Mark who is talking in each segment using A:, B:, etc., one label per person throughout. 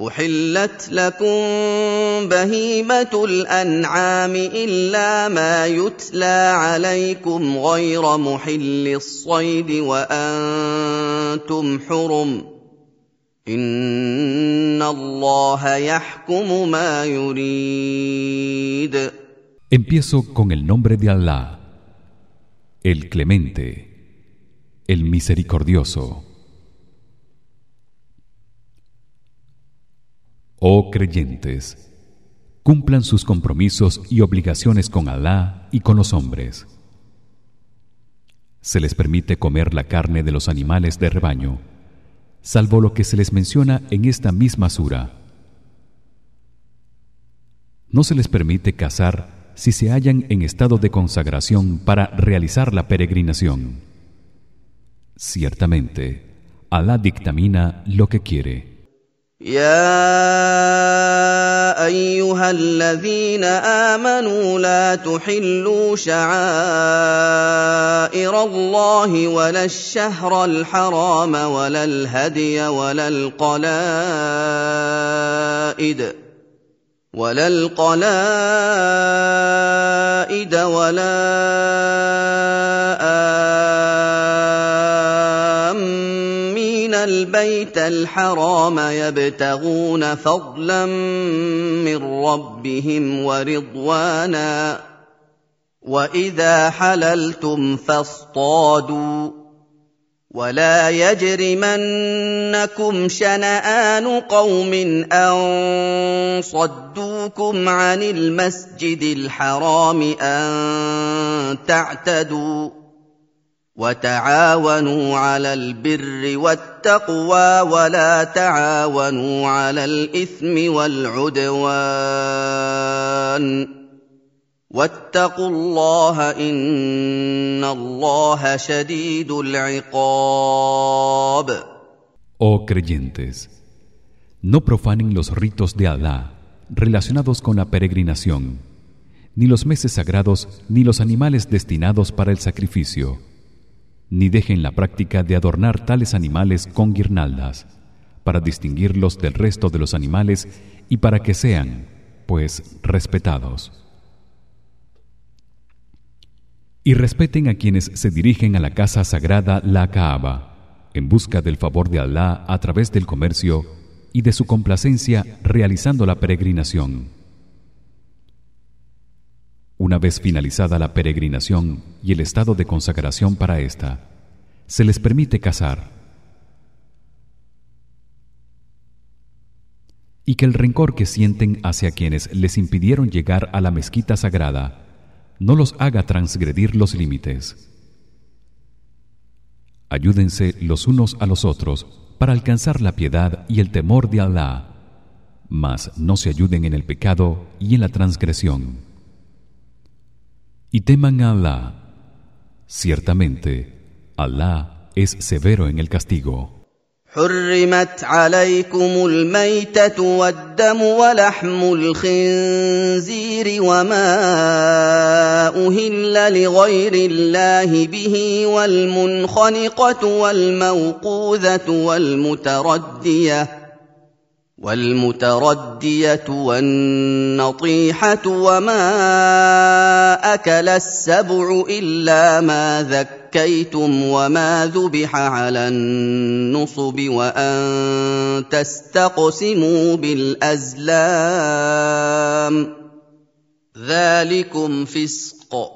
A: احلت لكم بهيمه الانعام الا ما يتلى عليكم غير محل الصيد وأنتم حرم ان الله يحكم ما يريد
B: Empiezo con el nombre de Allah, el Clemente, el Misericordioso. Oh creyentes, cumplan sus compromisos y obligaciones con Alá y con los hombres. Se les permite comer la carne de los animales de rebaño, salvo lo que se les menciona en esta misma sura. No se les permite cazar si se hallan en estado de consagración para realizar la peregrinación. Ciertamente, Alá dictamina lo que quiere.
A: يا ايها الذين امنوا لا تحلوا شعائر الله ولا الشهر الحرام ولا الهدي ولا القلائد ولا القلائد ولا آمين البيت الحرام يبتغون فضلا من ربهم ورضوانا واذا حللتم فاصطادوا ولا يجرمنكم شنآن قوم أن صدوكم عن المسجد الحرام أن تعتدوا وتعاونوا على البر والتقوى ولا تعاونوا على الإثم والعدوان واتقوا الله ان الله شديد العقاب
B: Oh creyentes, no profanen los ritos de Alá relacionados con la peregrinación, ni los meses sagrados ni los animales destinados para el sacrificio, ni dejen la práctica de adornar tales animales con guirnaldas para distinguirlos del resto de los animales y para que sean, pues, respetados. y respeten a quienes se dirigen a la casa sagrada la Kaaba en busca del favor de Alá a través del comercio y de su complacencia realizando la peregrinación. Una vez finalizada la peregrinación y el estado de consagración para esta, se les permite casar. Y que el rencor que sienten hacia quienes les impidieron llegar a la mezquita sagrada no los haga transgredir los límites. Ayúdense los unos a los otros para alcanzar la piedad y el temor de Alá, mas no se ayuden en el pecado y en la transgresión. Y teman a Alá. Ciertamente, Alá es severo en el castigo.
A: حرمت عليكم الميتة والدم ولحم الخنزير وما أهل لغير الله به والمنخنقة والموقوذة والمتردية والمتردية والنطيحة وما أكل السبع إلا ما ذكيتم وما ذبح على النصب وأن تستقسموا بالأزلام. ذلكم فسق.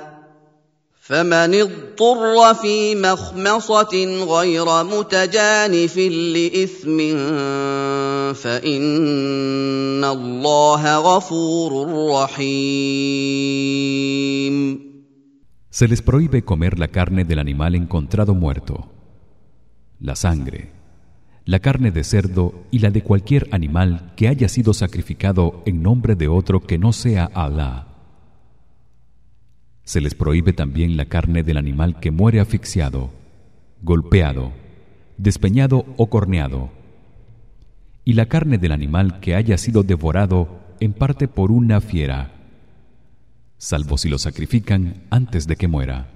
A: فمن اضطر في مخمصة غير متجانف لإثم فإن الله غفور رحيم
B: Se les prohíbe comer la carne del animal encontrado muerto, la sangre, la carne de cerdo y la de cualquier animal que haya sido sacrificado en nombre de otro que no sea Allah. se les prohíbe también la carne del animal que muere asfixiado, golpeado, despeñado o corneado, y la carne del animal que haya sido devorado en parte por una fiera, salvo si lo sacrifican antes de que muera.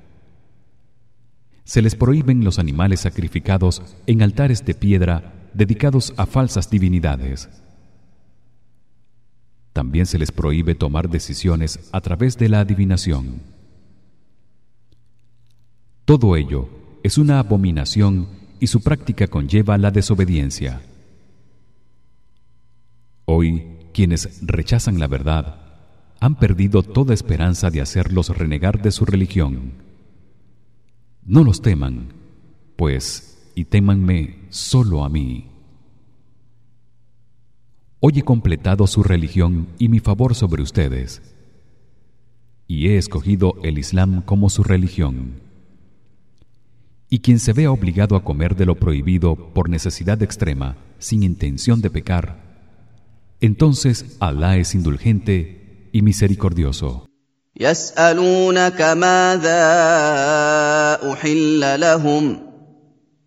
B: Se les prohíben los animales sacrificados en altares de piedra dedicados a falsas divinidades. También se les prohíbe tomar decisiones a través de la adivinación. Todo ello es una abominación y su práctica conlleva la desobediencia. Hoy, quienes rechazan la verdad han perdido toda esperanza de hacerlos renegar de su religión. No los teman, pues y témanme solo a mí. Hoy he completado su religión y mi favor sobre ustedes, y he escogido el Islam como su religión y quien se vea obligado a comer de lo prohibido por necesidad extrema sin intención de pecar entonces Alá es indulgente y misericordioso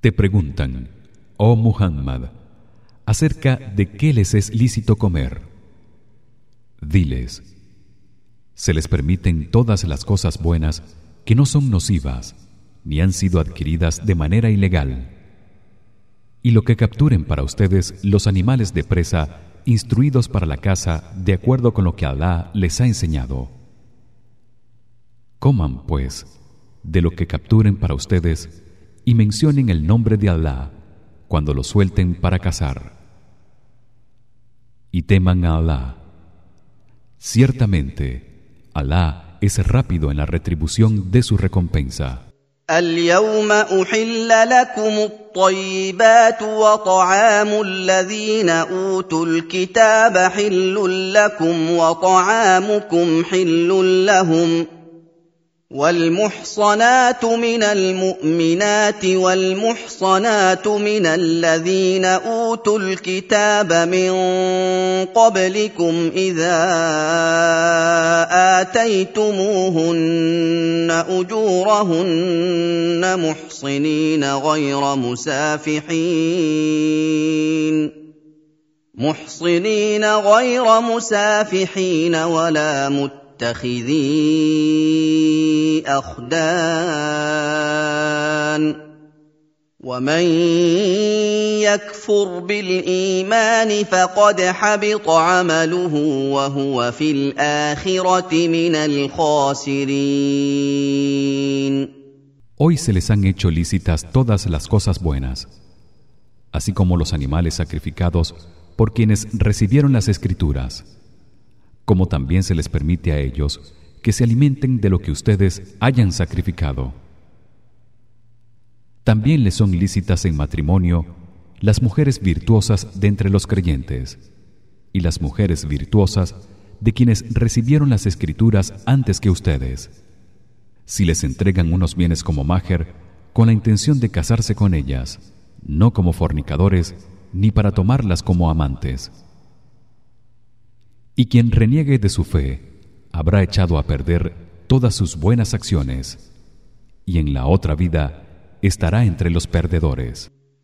B: Te preguntan, oh Muhammad, acerca de qué les es lícito comer. Diles: Se les permiten todas las cosas buenas que no son nocivas ni han sido adquiridas de manera ilegal. Y lo que capturen para ustedes los animales de presa instruidos para la casa de acuerdo con lo que Alá les ha enseñado. Coman pues de lo que capturen para ustedes y mencionen el nombre de Alá cuando lo suelten para cazar. Y teman a Alá. Ciertamente Alá es rápido en la retribución de su recompensa.
A: الطيبات وطعام الذين أوتوا الكتاب حل لكم وطعامكم حل لهم والمحصنات من المؤمنات والمحصنات من الذين أوتوا الكتاب من قبلكم إذا آتيتموهن أجورهن محصنين غير مسافحين. محصنين غير مسافحين ولا مت متخذي اخدان ومن يكفر بالايمان فقد حبط عمله وهو في الاخره من الخاسرين
B: Hoy se les han hecho lícitas todas las cosas buenas, así como los animales sacrificados por quienes recibieron las escrituras como también se les permite a ellos que se alimenten de lo que ustedes hayan sacrificado. También les son lícitas en matrimonio las mujeres virtuosas de entre los creyentes y las mujeres virtuosas de quienes recibieron las escrituras antes que ustedes. Si les entregan unos bienes como máger con la intención de casarse con ellas, no como fornicadores ni para tomarlas como amantes. Y quien reniegue de su fe habrá echado a perder todas sus buenas acciones y en la otra vida estará entre los perdedores.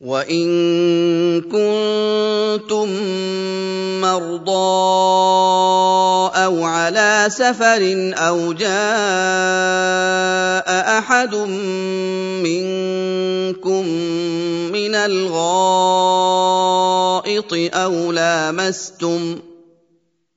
A: وإن كنتم مرضى أو على سفر أو جاء أحد منكم من الغائط أو لامستم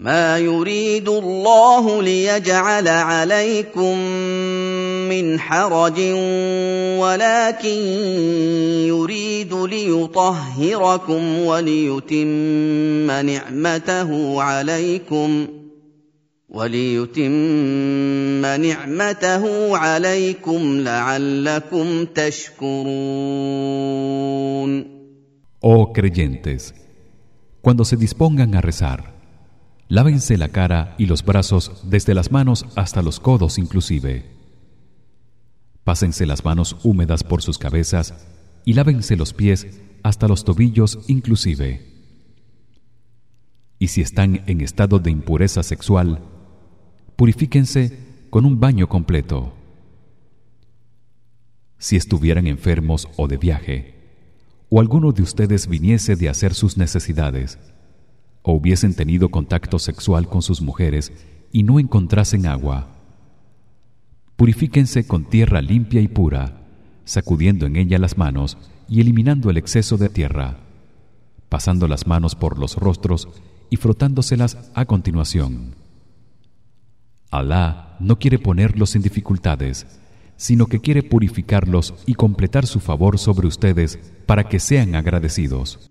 A: ما يريد الله ليجعل عليكم من حرج ولكن يريد ليطهركم وليتم نعمته عليكم وليتم نعمته عليكم لعلكم تشكرون
B: Oh creyentes, cuando se dispongan a rezar, Lávense la cara y los brazos desde las manos hasta los codos inclusive. Pásense las manos húmedas por sus cabezas y lávense los pies hasta los tobillos inclusive. Y si están en estado de impureza sexual, purifíquense con un baño completo. Si estuvieran enfermos o de viaje, o alguno de ustedes viniese de hacer sus necesidades, o hubiesen tenido contacto sexual con sus mujeres y no encontrasen agua purifíquense con tierra limpia y pura sacudiendo en ella las manos y eliminando el exceso de tierra pasando las manos por los rostros y frotándoselas a continuación. Alá no quiere ponerlos en dificultades sino que quiere purificarlos y completar su favor sobre ustedes para que sean agradecidos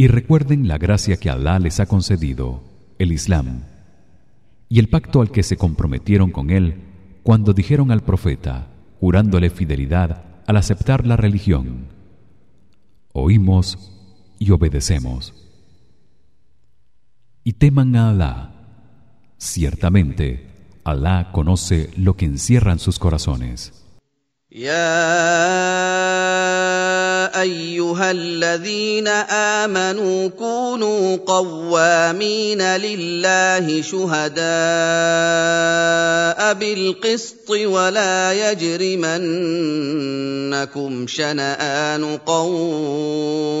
B: Y recuerden la gracia que Alá les ha concedido, el Islam, y el pacto al que se comprometieron con él cuando dijeron al profeta, jurándole fidelidad al aceptar la religión: Oímos y obedecemos. Y teman a Alá. Ciertamente, Alá conoce lo que encierran sus corazones.
A: ايها الذين امنوا كونوا قوامين لله شهداء بالقسط ولا يجرمنكم شنآن قوم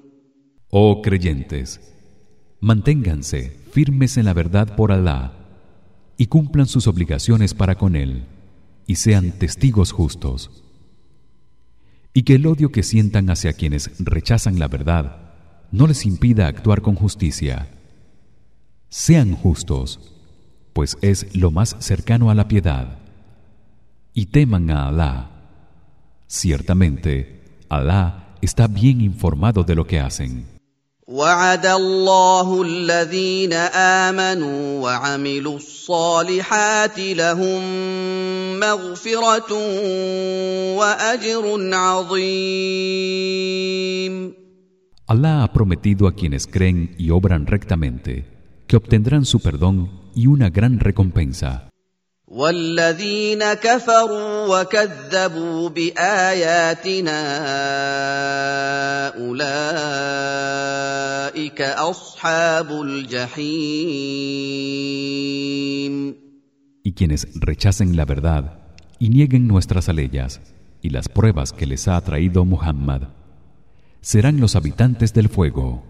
B: Oh creyentes manténganse firmes en la verdad por Alá y cumplan sus obligaciones para con él y sean testigos justos. Y que el odio que sientan hacia quienes rechazan la verdad no les impida actuar con justicia. Sean justos pues es lo más cercano a la piedad. Y teman a Alá. Ciertamente Alá está bien informado de lo que hacen
A: وعد الله الذين امنوا وعملوا الصالحات لهم مغفره واجر عظيم
B: Allah ha prometido a quienes creen y obran rectamente que obtendrán su perdón y una gran recompensa.
A: والذين كفروا وكذبوا باياتنا اولئك اصحاب الجحيم
B: Y quienes rechacen la verdad y nieguen nuestras aleyas y las pruebas que les ha traído Muhammad serán los habitantes del fuego.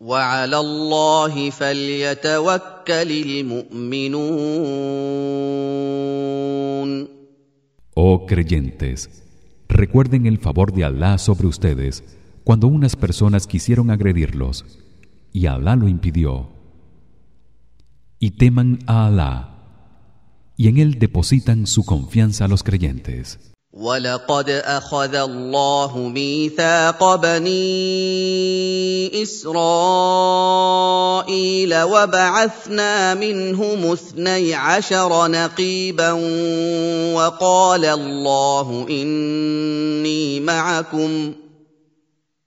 A: وعلى الله فليتوكل المؤمنون
B: Oh creyentes, recuerden el favor de Allah sobre ustedes cuando unas personas quisieron agredirlos y Allah lo impidió. Y teman a Allah y en él depositan su confianza a los creyentes.
A: ولقد اخذ الله ميثاق بني اسرائيل وبعثنا منهم اثني عشر نقيبا وقال الله اني معكم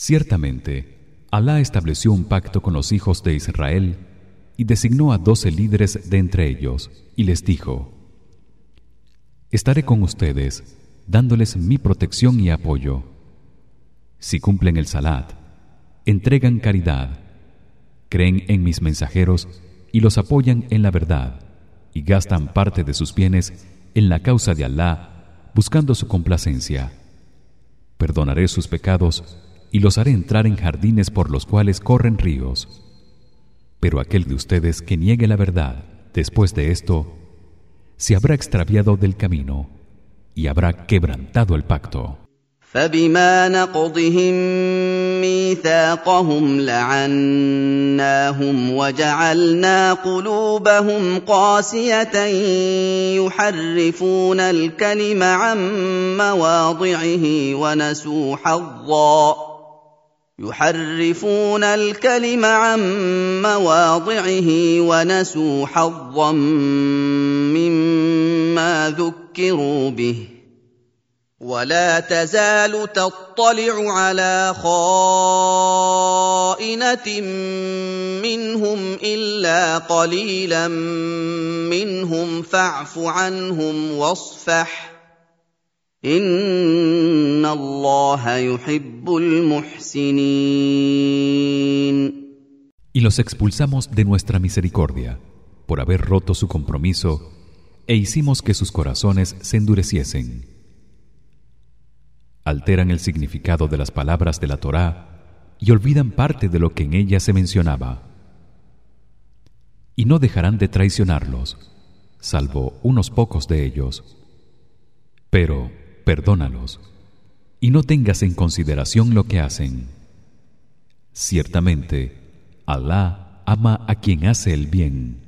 B: Ciertamente, Alá estableció un pacto con los hijos de Israel y designó a doce líderes de entre ellos y les dijo: Estaré con ustedes, dándoles mi protección y apoyo. Si cumplen el salat, entregan caridad, creen en mis mensajeros y los apoyan en la verdad y gastan parte de sus bienes en la causa de Alá, buscando su complacencia. Perdonaré sus pecados y los haré entrar en jardines por los cuales corren ríos. Pero aquel de ustedes que niegue la verdad después de esto se habrá extraviado del camino y habrá quebrantado el pacto.
A: فبما نقضهم ميثاقهم لعناهم وجعلنا قلوبهم قاسيه يحرفون الكلم عن مواضعه ونسوا حظا يحرفون الكلم عن مواضعه ونسوا حظا مما ذكروا به. ولا تزال تطلع على خائنة منهم إلا قليلا منهم فاعف عنهم واصفح. ان الله يحب المحسنين
B: Y los expulsamos de nuestra misericordia por haber roto su compromiso e hicimos que sus corazones se endureciesen. Alteran el significado de las palabras de la Torá y olvidan parte de lo que en ella se mencionaba. Y no dejarán de traicionarlos, salvo unos pocos de ellos. Pero perdónalos y no tengas en consideración lo que hacen. Ciertamente, Alá ama a quien hace el bien.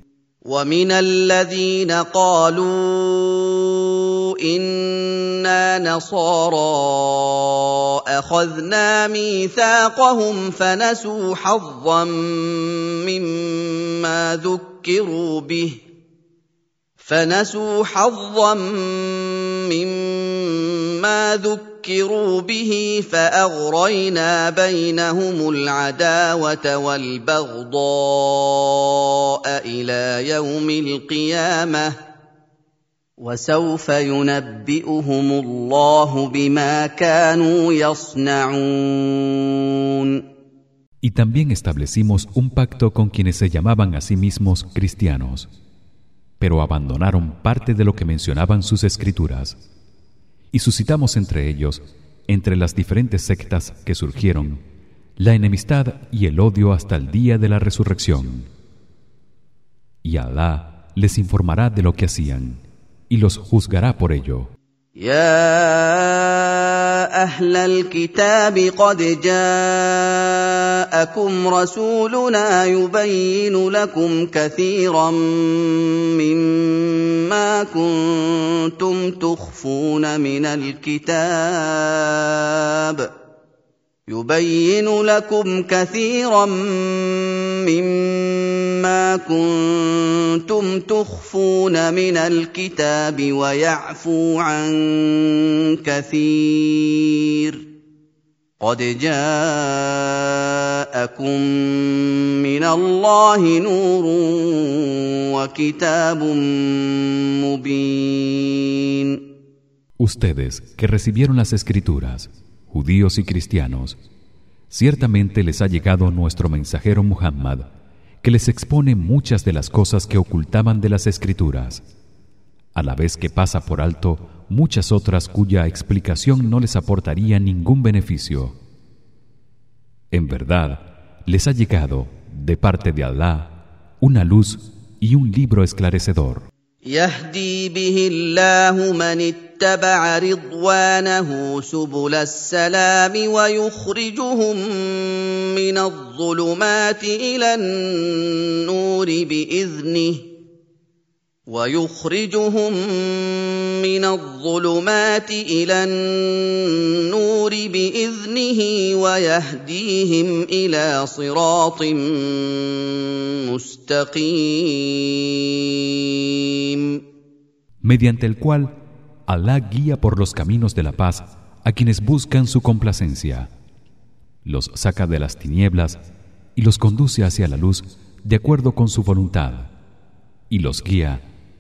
A: ومن الذين قالوا انا نصارى اخذنا ميثاقهم فنسوا حظا مما ذكروا به فنسوا حظا مما ذكروا به فاغرينا بينهم العداوه والبغضاء إلى يوم القيامه وسوف ينبئهم الله بما كانوا يصنعون
B: Y también establecimos un pacto con quienes se llamaban a sí mismos cristianos. Pero abandonaron parte de lo que mencionaban sus escrituras. Y suscitamos entre ellos entre las diferentes sectas que surgieron la enemistad y el odio hasta el día de la resurrección. Y Alá les informará de lo que hacían y los juzgará por ello
A: أهل الكتاب قد جاءكم رسولنا يبين لكم كثيرا مما كنتم تخفون من الكتاب يبين لكم كثيرا مما كنتم تخفون من الكتاب ويعفو عن كثير. قد جاءكم من الله نور وكتاب مبين.
B: Ustedes que recibieron las escrituras judíos y cristianos ciertamente les ha llegado nuestro mensajero Muhammad que les expone muchas de las cosas que ocultaban de las escrituras. A la vez que pasa por alto muchas otras cuya explicación no les aportaría ningún beneficio. En verdad les ha llegado de parte de Allah una luz y un libro esclarecedor
A: اتبع رضوانه سبل السلام ويخرجهم من الظلمات إلى النور بإذنه ويخرجهم من الظلمات الى النور باذنه ويهديهم الى صراط مستقيم
B: mediante el cual Alá guía por los caminos de la paz a quienes buscan su complacencia los saca de las tinieblas y los conduce hacia la luz de acuerdo con su voluntad y los guía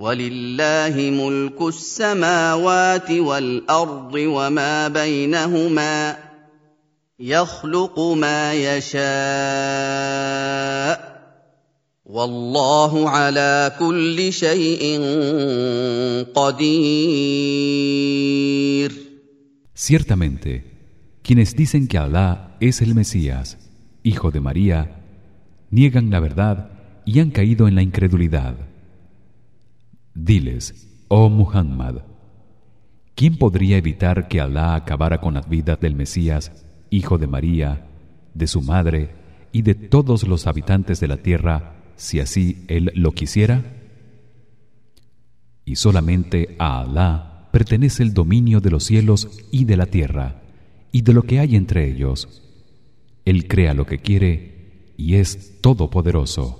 A: ولله ملك السماوات والارض وما بينهما يخلق ما يشاء
B: Ciertamente, quienes dicen que Alá es el Mesías, hijo de María, niegan la verdad y han caído en la incredulidad. Diles, oh Muhammad, ¿quién podría evitar que Alá acabara con las vidas del Mesías, hijo de María, de su madre y de todos los habitantes de la tierra? si así él lo quisiera y solamente a Alá pertenece el dominio de los cielos y de la tierra y de lo que hay entre ellos él crea lo que quiere y es todopoderoso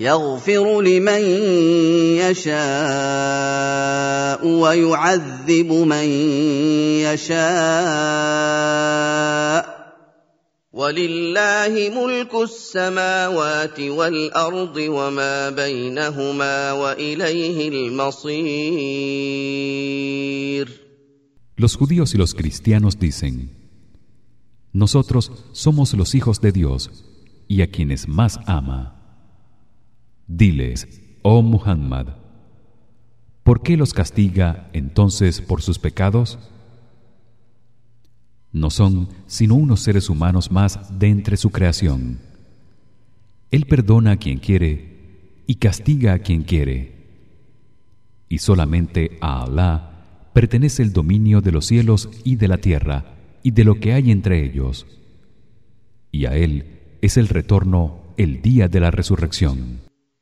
A: يغفر لمن يشاء ويعذب من يشاء ولله ملك السماوات والارض وما بينهما واليه المصير
B: Los judíos y los cristianos dicen Nosotros somos los hijos de Dios y a quienes más ama Diles, oh Muhammad, ¿por qué los castiga entonces por sus pecados? No son sino unos seres humanos más de entre su creación. Él perdona a quien quiere y castiga a quien quiere. Y solamente a Alá pertenece el dominio de los cielos y de la tierra y de lo que hay entre ellos. Y a él es el retorno el día de la resurrección.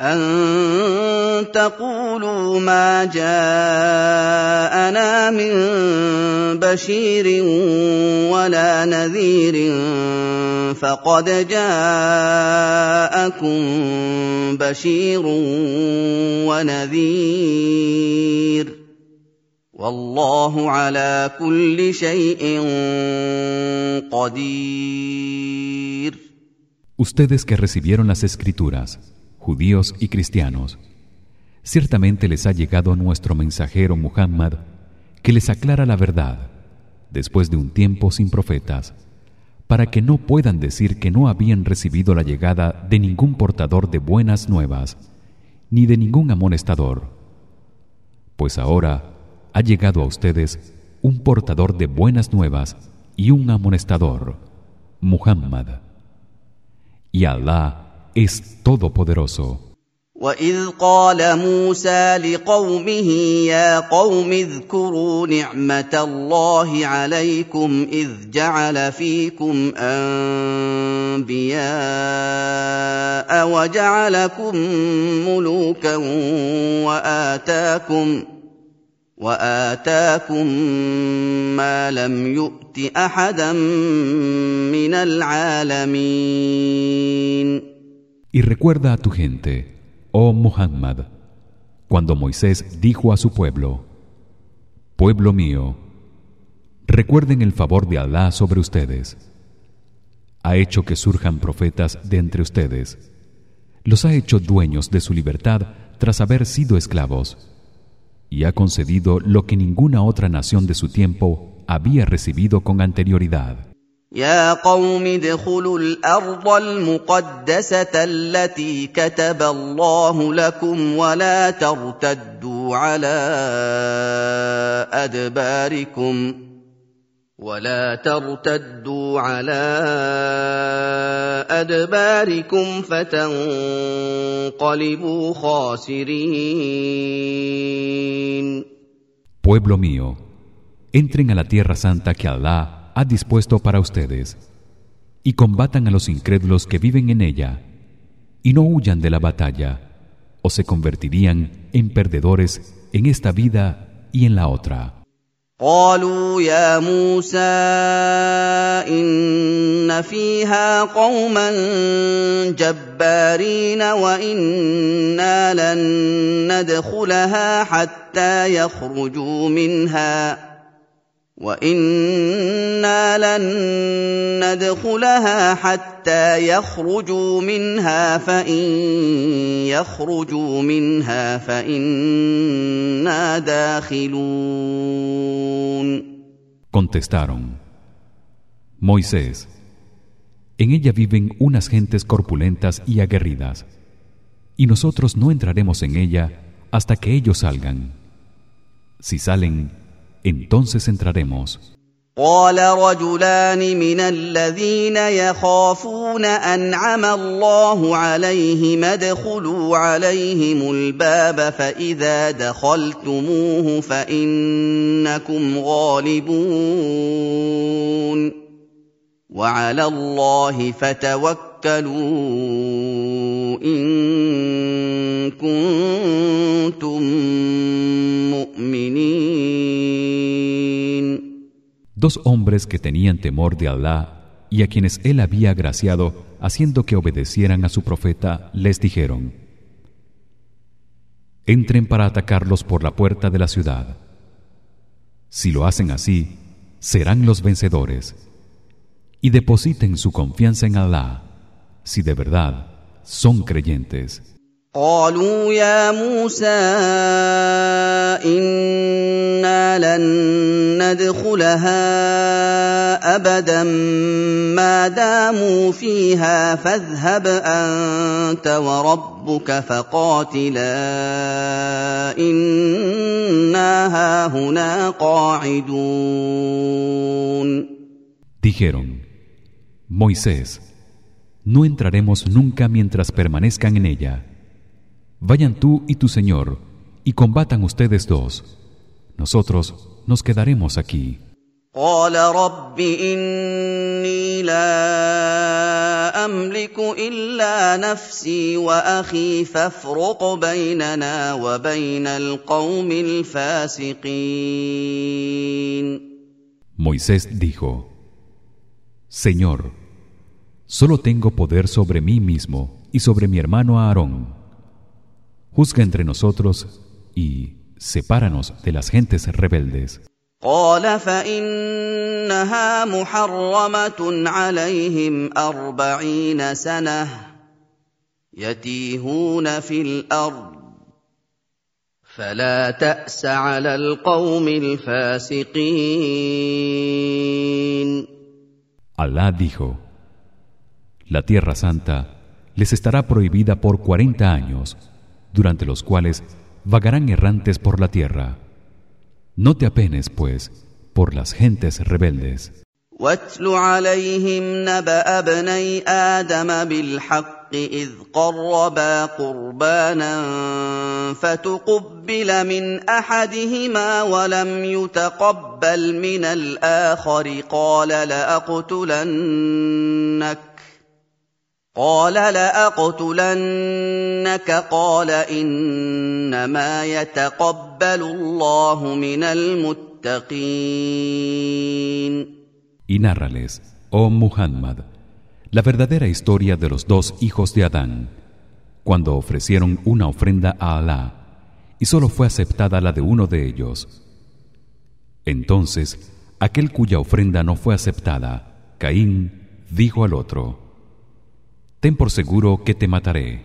A: أن تقولوا ما جاءنا من بشير ولا نذير فقد جاءكم بشير ونذير والله على كل شيء قدير
B: Ustedes que recibieron las escrituras judíos y cristianos. Ciertamente les ha llegado nuestro mensajero Muhammad que les aclara la verdad después de un tiempo sin profetas para que no puedan decir que no habían recibido la llegada de ningún portador de buenas nuevas ni de ningún amonestador. Pues ahora ha llegado a ustedes un portador de buenas nuevas y un amonestador Muhammad. Y Allah es todopoderoso.
A: وَإِذْ قَالَ مُوسَى لِقَوْمِهِ يَا قَوْمِ اذْكُرُوا نِعْمَةَ اللَّهِ عَلَيْكُمْ إِذْ جَعَلَ فِيكُمْ أَنبِيَاءَ وَجَعَلَكُم مُّلُوكًا وَآتَاكُمْ وآتاكم ما لم يؤت أحدا من العالمين
B: Y recuerda a tu gente, oh Muhammad, cuando Moisés dijo a su pueblo: Pueblo mío, recuerden el favor de Alá sobre ustedes. Ha hecho que surjan profetas de entre ustedes. Los ha hecho dueños de su libertad tras haber sido esclavos y ha concedido lo que ninguna otra nación de su tiempo había recibido con anterioridad.
A: يا قوم ادخلوا الأرض المقدسة التي كتب الله لكم ولا ترتدوا على أدباركم ولا ترتدوا على أدباركم فتنقلبوا خاسرين.
B: Pueblo mío, entren a la tierra santa que Allah ha dispuesto para ustedes y combatan a los incrédulos que viven en ella y no huyan de la batalla o se convertirían en perdedores en esta vida y en la otra
A: قالوا يا موسى إن فيها قوما جبارين وإنا لن ندخلها حتى يخرجوا منها وانا لن ندخلها حتى يخرجوا منها فان يخرجوا منها فانا داخلون
B: Contestaron Moisés En ella viven unas gentes corpulentas y aguerridas y nosotros no entraremos en ella hasta que ellos salgan Si salen entonces entraremos.
A: قال رجلان من الذين يخافون أنعم الله عليهم ادخلوا عليهم الباب فإذا دخلتموه فإنكم غالبون. وعلى الله فتوكلوا ان كنتم مؤمنين
B: dos hombres que tenían temor de Alá y a quienes él había agraciado haciendo que obedecieran a su profeta les dijeron Entren para atacarlos por la puerta de la ciudad si lo hacen así serán los vencedores y depositen su confianza en Alá si de verdad son creyentes
A: قالوا يا موسى انا لن ندخلها ابدا ما داموا فيها فاذهب انت وربك فقاتلا انا هاهنا قاعدون
B: Dijeron Moisés no entraremos nunca mientras permanezcan en ella Vayan tú y tu señor y combatan ustedes dos. Nosotros nos quedaremos aquí.
A: قال رب إني لا أملك إلا نفسي وأخي فافرق بيننا وبين القوم الفاسقين
B: Moisés dijo Señor solo tengo poder sobre mí mismo y sobre mi hermano Aarón juzga entre nosotros y sepáranos de las gentes rebeldes
A: قال فإنها محرمة عليهم أربعين سنة يتيهون في الأرض فلا تأس على القوم الفاسقين
B: Alá dijo La tierra santa les estará prohibida por cuarenta años durante los cuales vagarán errantes por la tierra no te apenes pues por las gentes rebeldes
A: واتل عليهم نبأ ابني آدم بالحق إذ قربا قربانا فتقبل من أحدهما ولم يتقبل من الآخر قال لأقتلنك قال لأقتلنك قال إنما يتقبل الله من المتقين
B: y nárrales oh Muhammad la verdadera historia de los dos hijos de Adán cuando ofrecieron una ofrenda a Alá y solo fue aceptada la de uno de ellos entonces aquel cuya ofrenda no fue aceptada Caín dijo al otro ten por seguro que te mataré.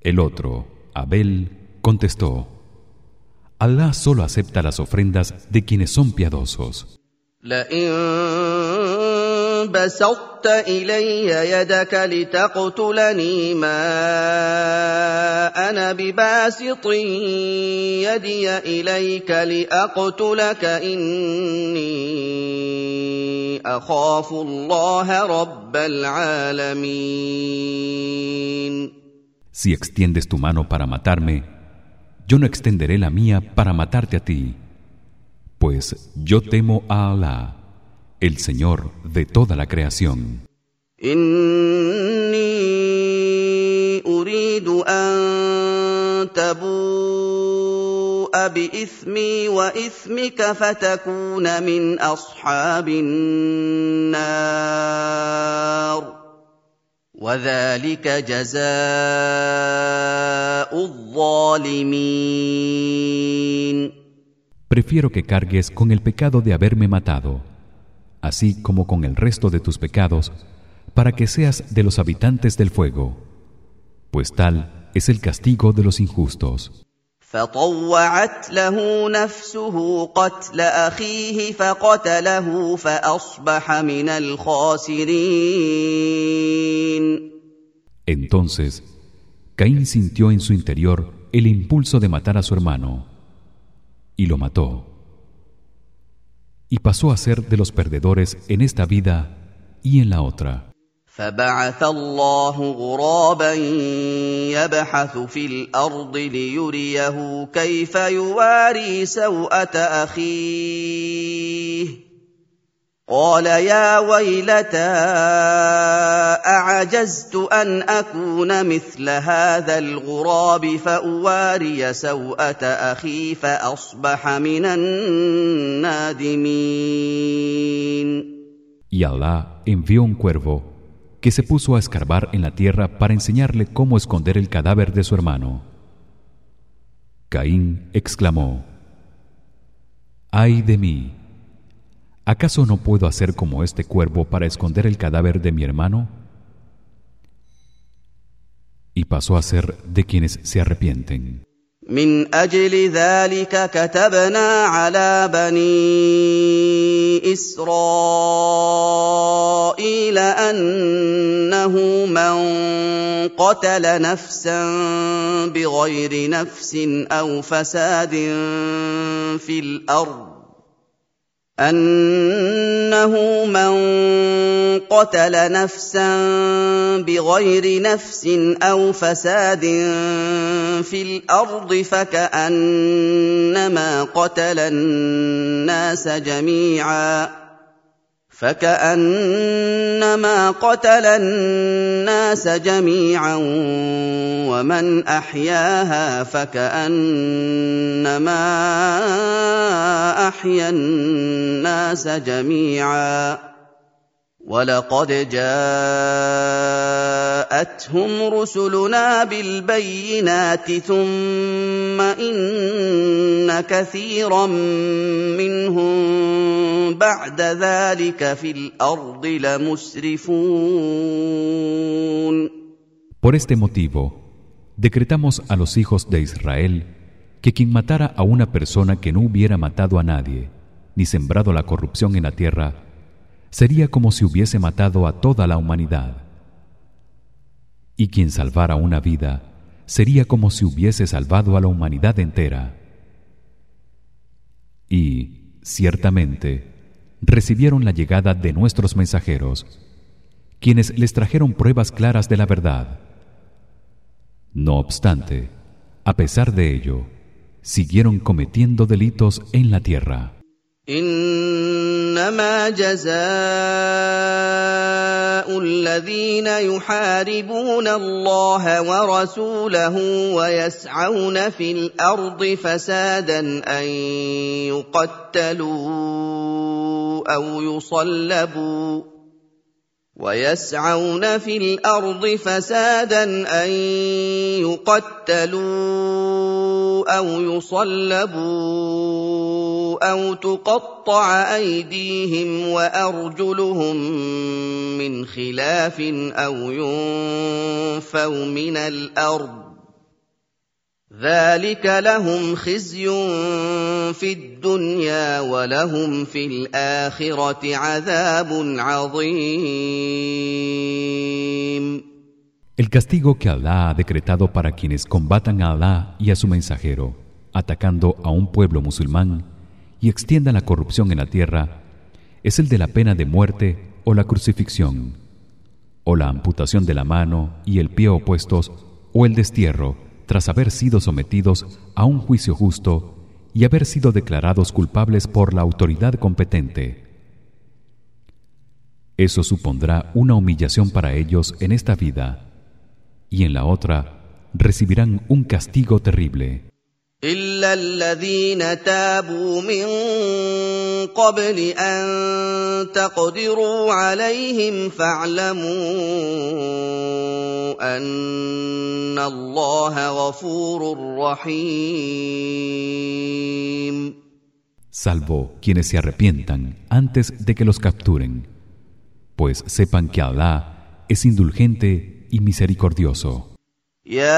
B: El otro, Abel, contestó: Alá solo acepta las ofrendas de quienes son piadosos.
A: La. بسطت الي يدك لتقتلني ما أنا بباسط يدي اليك لاقتلك اني اخاف الله رب العالمين
B: Si extiendes tu mano para matarme yo no extenderé la mía para matarte a ti pues yo temo a Alá el Señor de toda la creación
A: إني أريد أن تبوء بإثمي وإثمك فتكون من أصحاب النار وذلك جزاء الظالمين
B: prefiero que cargues con el pecado de haberme matado así como con el resto de tus pecados para que seas de los habitantes del fuego pues tal es el castigo de los injustos
A: فطوعت له نفسه قتل اخيه فقتله فاصبح من الخاسرين
B: entonces Caín sintió en su interior el impulso de matar a su hermano y lo mató y pasó a ser de los perdedores en esta vida y en la otra
A: فبعث الله غرابا يبحث في الارض ليريه كيف يواري سوءه اخيه قال يا ويلتى اعجزت ان اكون مثل هذا الغراب فاواري سوءه اخي فاصبح من النادمين
B: Y Allah envió un cuervo que se puso a escarbar en la tierra para enseñarle cómo esconder el cadáver de su hermano. Caín exclamó: Ay de mí ¿Acaso no puedo hacer como este cuervo para esconder el cadáver de mi hermano? Y pasó a ser de quienes se arrepienten.
A: من اجل ذلك كتبنا على بني اسرائيل انه من قتل نفسا بغير نفس او فساد في الارض أنه من قتل نفسا بغير نفس أو فساد في الأرض فكأنما قتل الناس جميعا. فكانما قتل الناس جميعا ومن احياها فكانما احيا الناس جميعا ولقد جاءتهم رسلنا بالبينات ثم ان كثيرا منهم بعد ذلك في الارض لمسرفون
B: Por este motivo decretamos a los hijos de Israel que quien matara a una persona que no hubiera matado a nadie ni sembrado la corrupción en la tierra sería como si hubiese matado a toda la humanidad. Y quien salvara una vida sería como si hubiese salvado a la humanidad entera. Y ciertamente recibieron la llegada de nuestros mensajeros quienes les trajeron pruebas claras de la verdad. No obstante a pesar de ello siguieron cometiendo delitos en la tierra
A: إنما جزاء الذين يحاربون الله ورسوله ويسعون في الأرض فسادا أن يقتلوا أو يصلبوا ويسعون في الأرض فسادا أن يقتلوا أو يصلبوا أو تقطع أيديهم وأرجلهم من خلاف أو ينفوا من الأرض ذلك لهم خزي في الدنيا ولهم في الاخره عذاب عظيم
B: El castigo que Allah ha decretado para quienes combatan a Allah y a su mensajero, atacando a un pueblo musulmán y extiendan la corrupción en la tierra, es el de la pena de muerte o la crucifixión, o la amputación de la mano y el pie opuestos, o el destierro tras haber sido sometidos a un juicio justo y haber sido declarados culpables por la autoridad competente. Eso supondrá una humillación para ellos en esta vida y en la otra recibirán un castigo terrible.
A: الا الذين تابوا من قبل ان تقدروا عليهم فاعلموا ان الله غفور رحيم
B: salvo quienes se arrepientan antes de que los capturen pues sepan que Allah es indulgente y misericordioso
A: يا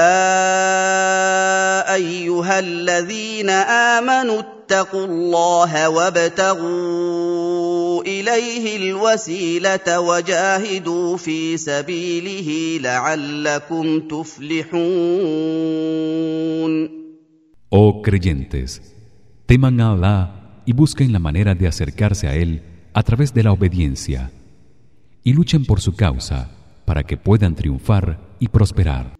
A: ايها الذين امنوا اتقوا الله وابتغوا اليه الوسيله وجاهدوا في سبيله لعلكم تفلحون
B: Oh creyentes teman a Allah y busquen la manera de acercarse a él a través de la obediencia y luchen por su causa para que puedan triunfar y prosperar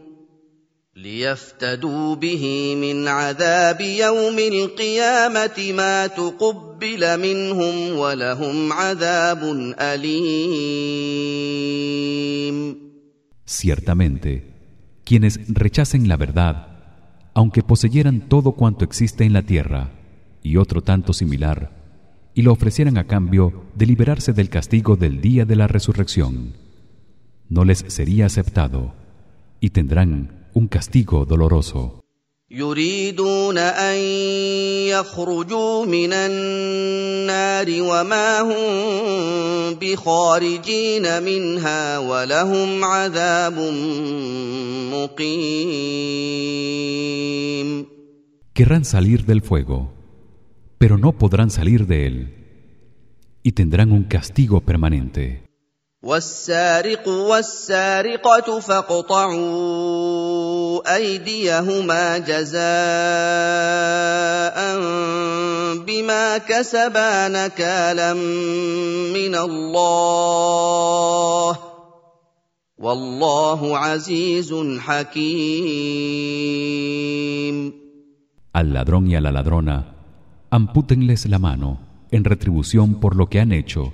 A: ليفتدوا به من عذاب يوم القيامه ما تقبل منهم ولهم عذاب اليم
B: Ciertamente, quienes rechacen la verdad, aunque poseyeran todo cuanto existe en la tierra y otro tanto similar, y lo ofrecieran a cambio de liberarse del castigo del día de la resurrección, no les sería aceptado y tendrán un castigo doloroso.
A: يريدون ان يخرجوا من النار وما هم بخارجين منها ولهم عذاب مقيم
B: Querrán salir del fuego, pero no podrán salir de él, y tendrán un castigo permanente.
A: والسارق والسارقة فاقطعوا أيديهما جزاء بما كسبا نكالا من الله والله عزيز حكيم.
B: Al ladrón y a la ladrona ampútenles la mano en retribución por lo que han hecho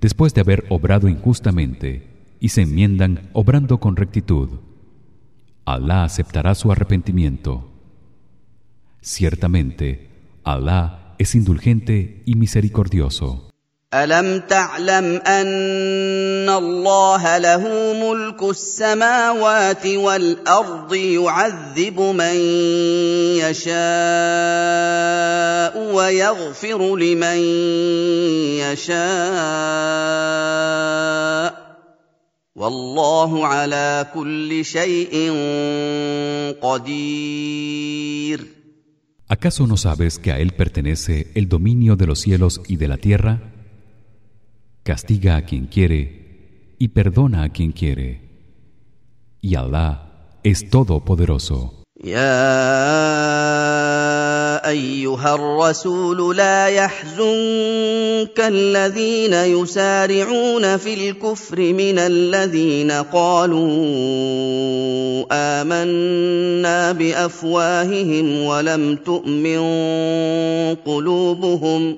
B: después de haber obrado injustamente y se enmiendan obrando con rectitud. Allah aceptará su arrepentimiento. Ciertamente Allah es indulgente y misericordioso
A: ألم تعلم أن الله له ملك السماوات والأرض يعذب من يشاء ويغفر لمن يشاء والله على كل شيء قدير
B: ¿Acaso no sabes que a él pertenece el dominio de los cielos y de la tierra? castiga a quien quiere y perdona a quien quiere y Allah es todopoderoso
A: يا ايها الرسول لا يحزنك الذين يسارعون في الكفر من الذين قالوا امنا بافواههم ولم تؤمن قلوبهم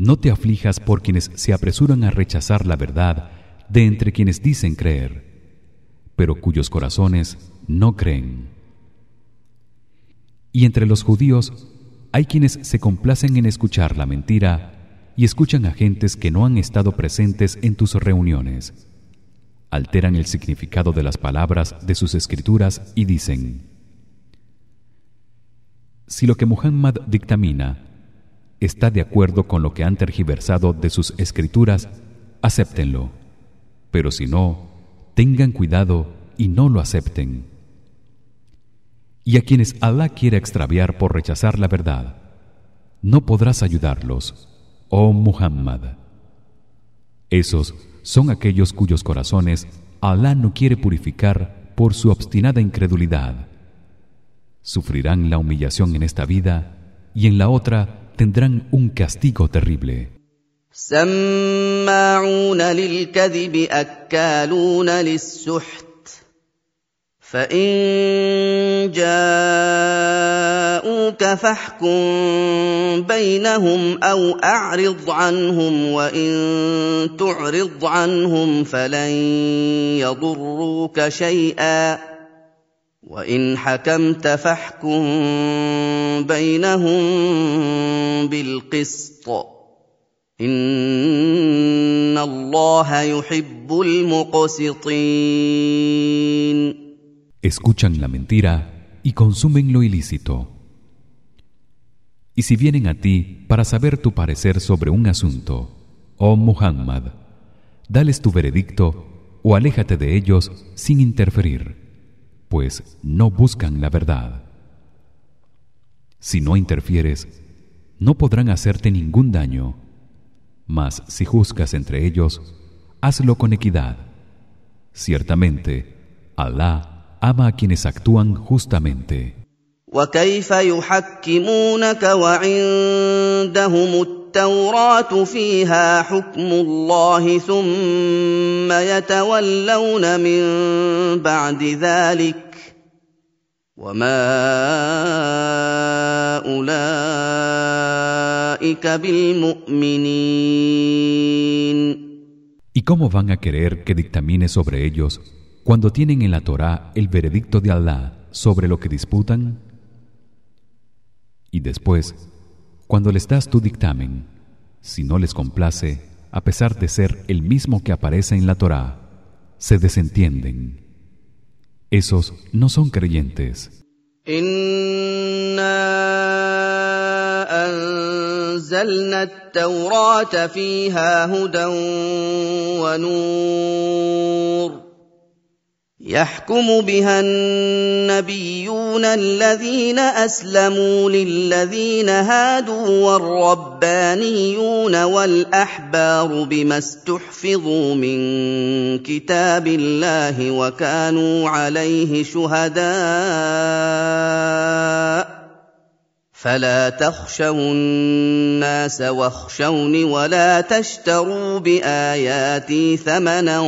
B: No te aflijas por quienes se apresuran a rechazar la verdad de entre quienes dicen creer, pero cuyos corazones no creen. Y entre los judíos hay quienes se complacen en escuchar la mentira y escuchan a gentes que no han estado presentes en tus reuniones. Alteran el significado de las palabras de sus escrituras y dicen: si lo que Muhammad dictamina está de acuerdo con lo que han tergiversado de sus escrituras acéptenlo. Pero si no tengan cuidado y no lo acepten. Y a quienes Allah quiere extraviar por rechazar la verdad no podrás ayudarlos oh Muhammad. Esos son aquellos cuyos corazones Allah no quiere purificar por su obstinada incredulidad. Sufrirán la humillación en esta vida y en la otra tendrán un castigo terrible.
A: فإن جاءوك فاحكم بينهم أو أعرض عنهم وإن تعرض عنهم فلن يضروك شيئا. وإن حكمت فاحكم بينهم بالقسط إن الله يحب المقسطين
B: escuchan la mentira y consumen lo ilícito. Y si vienen a ti para saber tu parecer sobre un asunto, oh Muhammad, dales tu veredicto o aléjate de ellos sin interferir, pues no buscan la verdad. Si no interfieres, no podrán hacerte ningún daño, mas si juzgas entre ellos, hazlo con equidad. Ciertamente, Allah ama a quienes actúan justamente.
A: وكيف يحكمونك وعندهم التوراة فيها حكم الله ثم يتولون من بعد ذلك وما أولئك بالمؤمنين
B: ¿Y cómo van a querer que dictamine sobre ellos cuando tienen en la Torá el veredicto de Allah sobre lo que disputan y después cuando les das tu dictamen si no les complace a pesar de ser el mismo que aparece en la Torá se desentienden. Esos no son creyentes
A: يحكم بها النبيون الذين أسلموا للذين هادوا والربانيون والأحبار بما استحفظوا من كتاب الله وكانوا عليه شهداء فلا تخشوا الناس واخشوني ولا تشتروا بآياتي ثمنا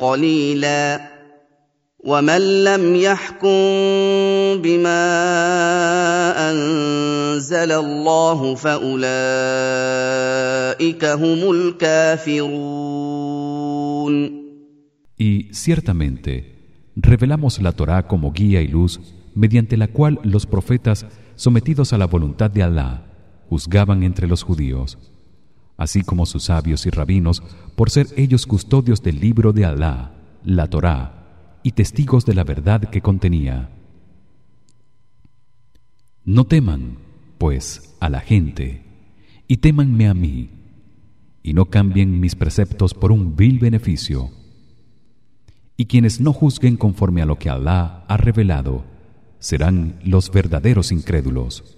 A: قليلا ومن لم يحكم بما انزل الله فاولئك هم الكافرون
B: Y ciertamente revelamos la Torá como guía y luz mediante la cual los profetas sometidos a la voluntad de Alá juzgaban entre los judíos así como sus sabios y rabinos por ser ellos custodios del libro de Alá la Torá y testigos de la verdad que contenía no teman pues a la gente y témanme a mí y no cambien mis preceptos por un vil beneficio y quienes no juzguen conforme a lo que Alá ha revelado serán los verdaderos incrédulos.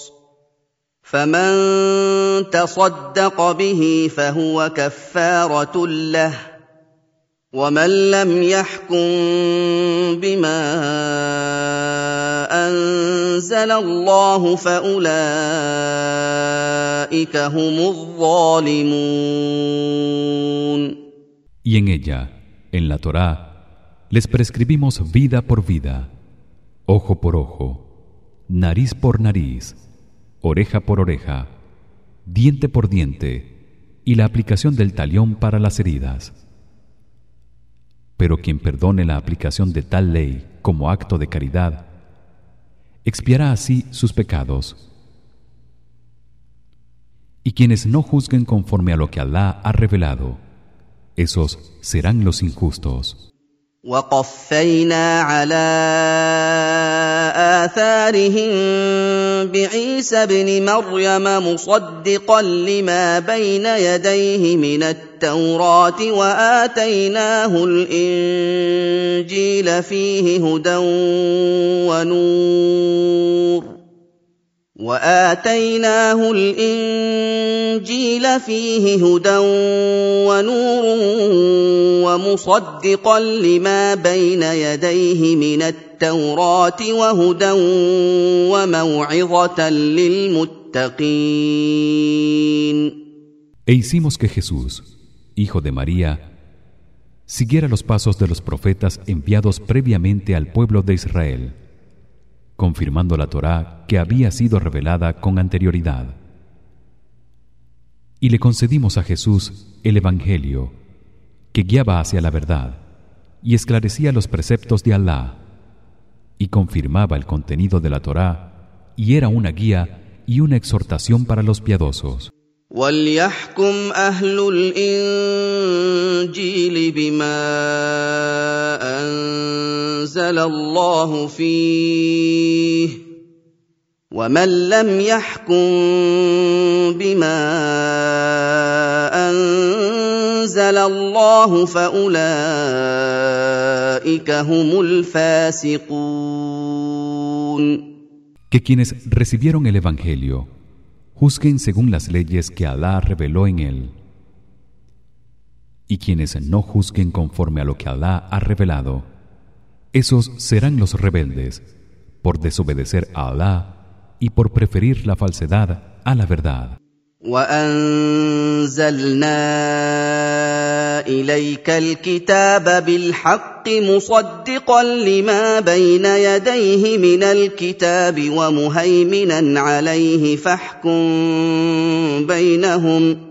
A: فمن تصدق به فهو كفاره له ومن لم يحكم بما انزل الله فاولئك هم الظالمون
B: Y en ella, en la Torá, les prescribimos vida por vida, ojo por ojo, nariz por nariz, oreja por oreja diente por diente y la aplicación del talión para las heridas. Pero quien perdone la aplicación de tal ley como acto de caridad expiará así sus pecados. Y quienes no juzguen conforme a lo que Alá ha revelado esos serán los injustos
A: وقفينا على آثارهم بعيسى ابن مريم مصدقا لما بين يديه من التوراة وآتيناه الإنجيل فيه هدى ونور. واتيناه الانجيل فيه هدى ونور ومصدقا لما بين يديه من التوراه وهدى وموعظه للمتقين
B: E hicimos que Jesús, hijo de María, siguiera los pasos de los profetas enviados previamente al pueblo de Israel confirmando la Torá que había sido revelada con anterioridad. Y le concedimos a Jesús el evangelio que guiaba hacia la verdad y esclarecía los preceptos de Alá y confirmaba el contenido de la Torá y era una guía y una exhortación para los piadosos.
A: وليحكم أهل الانجيل بما انزل الله فيه ومن لم يحكم بما انزل الله فاولئك هم الفاسقون
B: Que quienes recibieron el evangelio juzguen según las leyes que Alá reveló en él. Y quienes no juzguen conforme a lo que Alá ha revelado, esos serán los rebeldes por desobedecer a Alá y por preferir la falsedad a la verdad.
A: اليك الكتاب بالحق مصدقا لما بين يديه من الكتاب ومهيمنا عليه فاحكم بينهم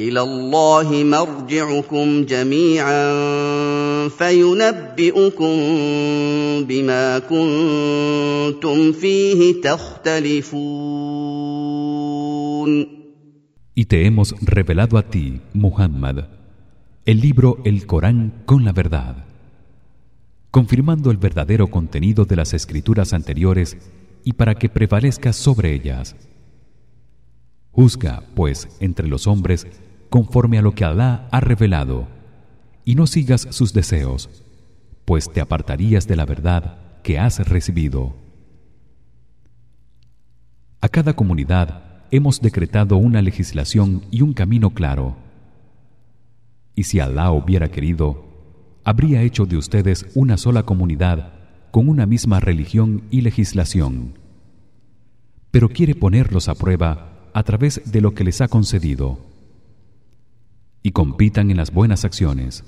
A: الى الله مرجعكم جميعا فينبئكم بما كنتم فيه تختلفون
B: Y te hemos revelado a ti, Muhammad, el libro el Corán con la verdad, confirmando el verdadero contenido de las escrituras anteriores y para que prevalezca sobre ellas. Juzga, pues, entre los hombres conforme a lo que Alá ha revelado y no sigas sus deseos pues te apartarías de la verdad que has recibido. A cada comunidad hemos decretado una legislación y un camino claro. Y si Alá hubiera querido habría hecho de ustedes una sola comunidad con una misma religión y legislación. Pero quiere ponerlos a prueba a través de lo que les ha concedido y compitan en las buenas acciones.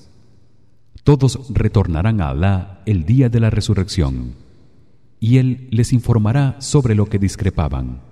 B: Todos retornarán a Alá el día de la resurrección y él les informará sobre lo que discrepaban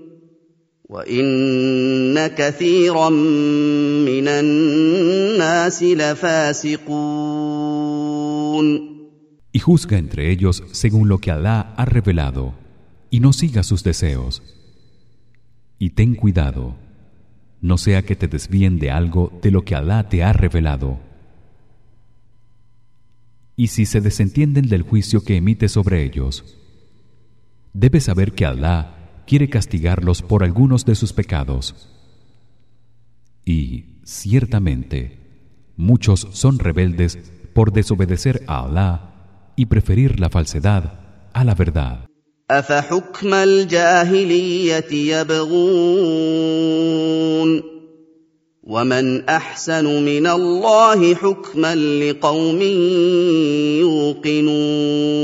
A: وان كثيرا من الناس لفاسقون
B: Y juzga entre ellos según lo que Alá ha revelado y no siga sus deseos. Y ten cuidado no sea que te desvíen de algo de lo que Alá te ha revelado. Y si se desentienden del juicio que emite sobre ellos, debes saber que Alá quiere castigarlos por algunos de sus pecados. Y ciertamente muchos son rebeldes por desobedecer a Alá y preferir la falsedad a la verdad.
A: افحكم الجاهليه يبغون ومن احسن من الله حكما لقوم يوقنون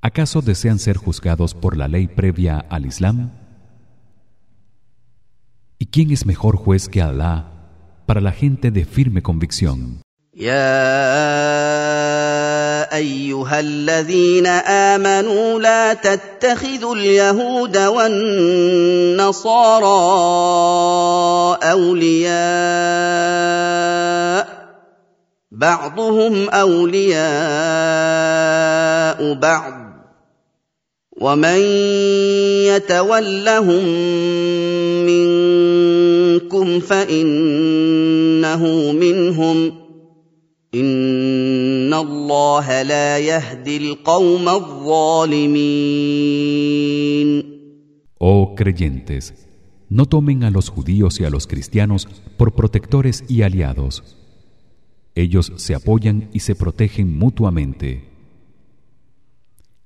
B: ¿Acaso desean ser juzgados por la ley previa al Islam? ¿Y quién es mejor juez que Allah para la gente de firme convicción?
A: يا ايها الذين امنوا لا تتخذوا اليهود والنصارى اولياء بعضهم اولياء بعض ومن يتولهم منكم فانه منهم الله لا يهدي القوم الظالمين
B: Oh creyentes, no tomen a los judíos y a los cristianos por protectores y aliados. Ellos se apoyan y se protegen mutuamente.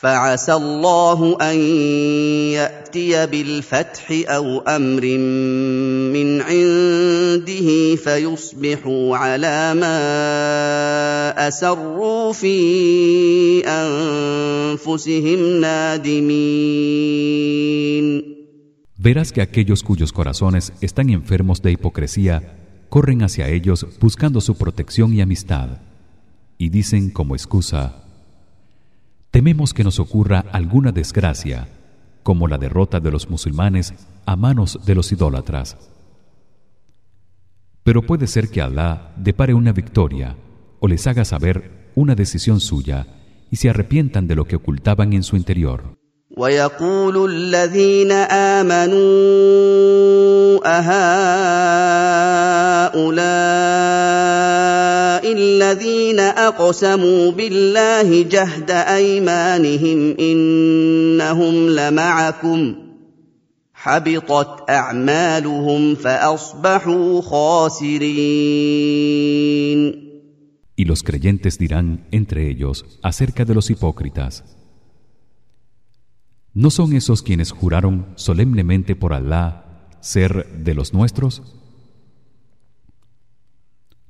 A: فعسى الله ان ياتي بالفتح او امر من عنده فيصبحوا على ما اسروا في انفسهم نادمين
B: Verás que aquellos cuyos corazones están enfermos de hipocresía corren hacia ellos buscando su protección y amistad y dicen como excusa tememos que nos ocurra alguna desgracia como la derrota de los musulmanes a manos de los idólatras. Pero puede ser que Alá depare una victoria o les haga saber una decisión suya y se arrepientan de lo que ocultaban en su interior
A: الذين أقسموا بالله جهد أيمانهم إنهم لمعكم حبطت أعمالهم فأصبحوا خاسرين.
B: Y los creyentes dirán entre ellos acerca de los hipócritas ¿No son esos quienes juraron solemnemente por Allah ser de los nuestros?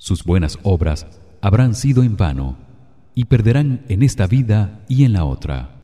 B: sus buenas obras habrán sido en vano y perderán en esta vida y en la otra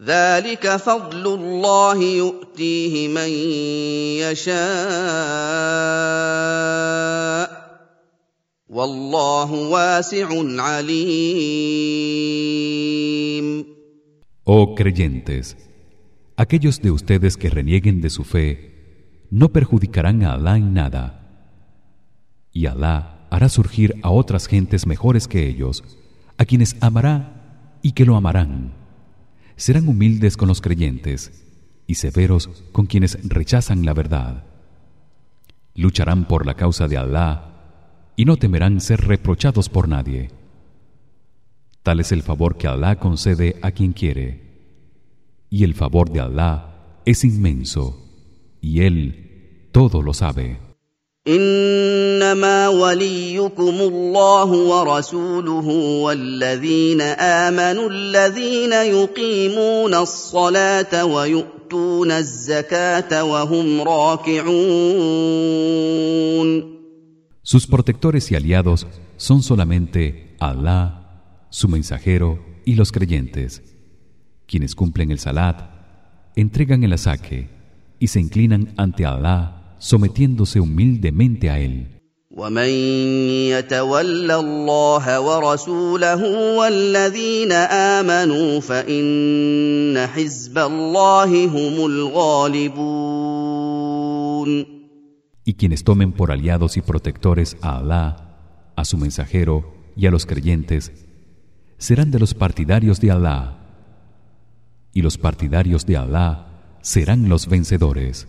A: ذلك فضل الله يؤتيه من يشاء والله واسع عليم
B: Oh creyentes, aquellos de ustedes que renieguen de su fe no perjudicarán a Alá en nada. Y Alá hará surgir a otras gentes mejores que ellos, a quienes amará y que lo amarán. Serán humildes con los creyentes y severos con quienes rechazan la verdad. Lucharán por la causa de Alá y no temerán ser reprochados por nadie. Tal es el favor que Alá concede a quien quiere. Y el favor de Alá es inmenso, y él todo lo sabe.
A: انما وليكم الله ورسوله والذين امنوا الذين يقيمون الصلاه ويؤتون الزكاه وهم راكعون
B: Sus protectores y aliados son solamente Alá su mensajero y los creyentes quienes cumplen el salat entregan el asaque y se inclinan ante Alá sometiéndose humildemente a él
A: ومن يتول الله ورسوله والذين امنوا فان حزب الله هم الغالبون
B: y quienes tomen por aliados y protectores a Alá a su mensajero y a los creyentes serán de los partidarios de Alá y los partidarios de Alá serán los vencedores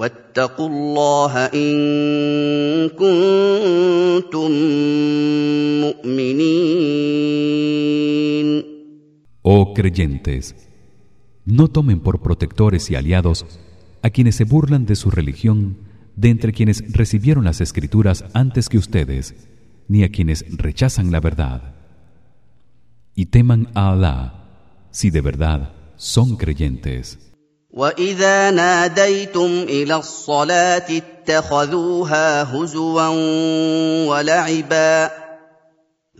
A: واتقوا الله ان كنتم مؤمنين
B: Oh creyentes no tomen por protectores y aliados a quienes se burlan de su religión de entre quienes recibieron las escrituras antes que ustedes ni a quienes rechazan la verdad y teman a Alá si de verdad son creyentes
A: واذا ناديتم إلى الصلاه اتخذوها هزوا ولعبا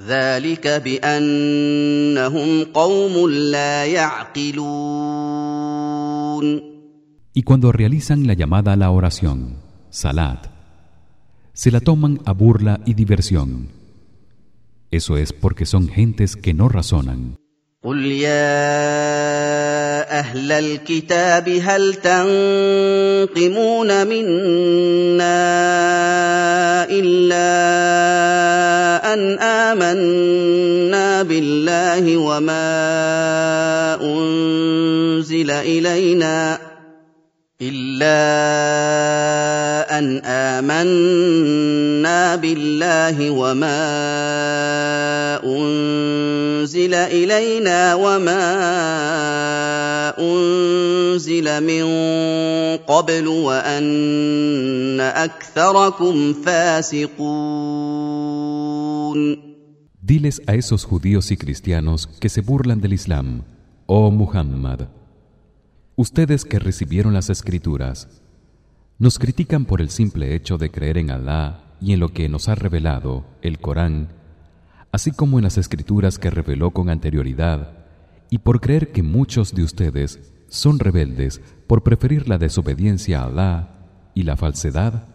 A: ذلك بانهم قوم لا يعقلون
B: Y cuando realizan la llamada a la oración, salat, se la toman a burla y diversión. Eso es porque son gentes que no razonan.
A: قل يا أهل الكتاب هل تنقمون منا الا ان امنا بالله وما انزل الينا الا ان امنا بالله وما انزل الينا وما انزل من قبل وان اكثركم فاسقون
B: Diles a esos judíos y cristianos que se burlan del Islam, oh Muhammad, ustedes que recibieron las escrituras, nos critican por el simple hecho de creer en Alá y en lo que nos ha revelado el Corán, así como en las escrituras que reveló con anterioridad, y por creer que muchos de ustedes son rebeldes por preferir la desobediencia a Alá y la falsedad.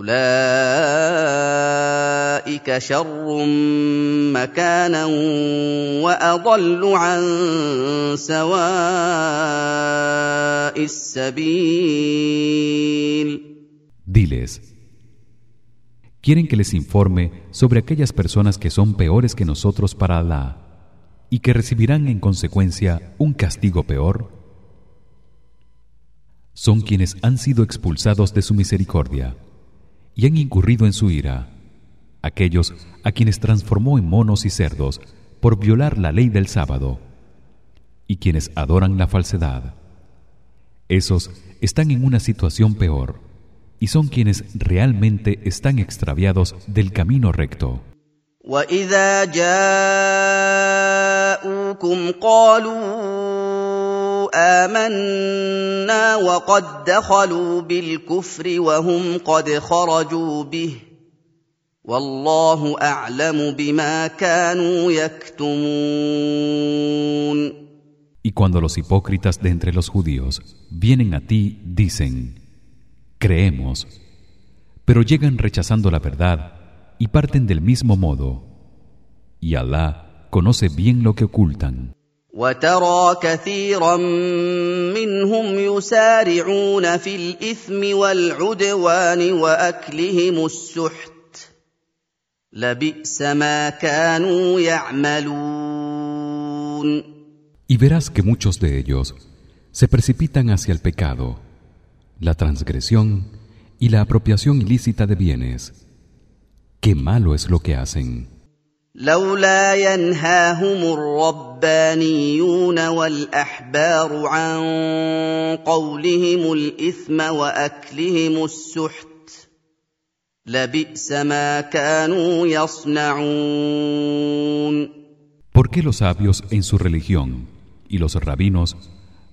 A: اولئك شر مكانا واضل عن سواء السبيل
B: Diles: quieren que les informe sobre aquellas personas que son peores que nosotros para Alá y que recibirán en consecuencia un castigo peor son quienes han sido expulsados de su misericordia y han incurrido en su ira. Aquellos a quienes transformó en monos y cerdos por violar la ley del sábado y quienes adoran la falsedad. Esos están en una situación peor y son quienes realmente están extraviados del camino recto
A: واذا جاءوكم قالوا آمنا وقد دخلوا بالكفر وهم قد خرجوا به والله اعلم بما كانوا يكتمون
B: Y cuando los hipócritas de entre los judíos vienen a ti dicen creemos pero llegan rechazando la verdad y parten del mismo modo y Alá conoce bien lo que ocultan
A: وترى كثيرا منهم يسارعون في الاثم والعدوان واكلهم السحت لبئس ما كانوا يعملون
B: Y verás que muchos de ellos se precipitan hacia el pecado, la transgresión y la apropiación ilícita de bienes. Qué malo es lo que hacen.
A: لولا ينهاهم الربانيون والاحبار عن قولهم الاثم واكلهم السحت لبئس ما كانوا يصنعون
B: ¿Por qué los sabios en su religión y los rabinos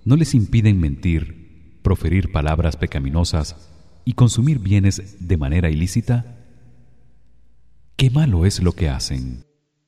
B: no les impiden mentir, proferir palabras pecaminosas y consumir bienes de manera ilícita? Qué malo es lo que hacen.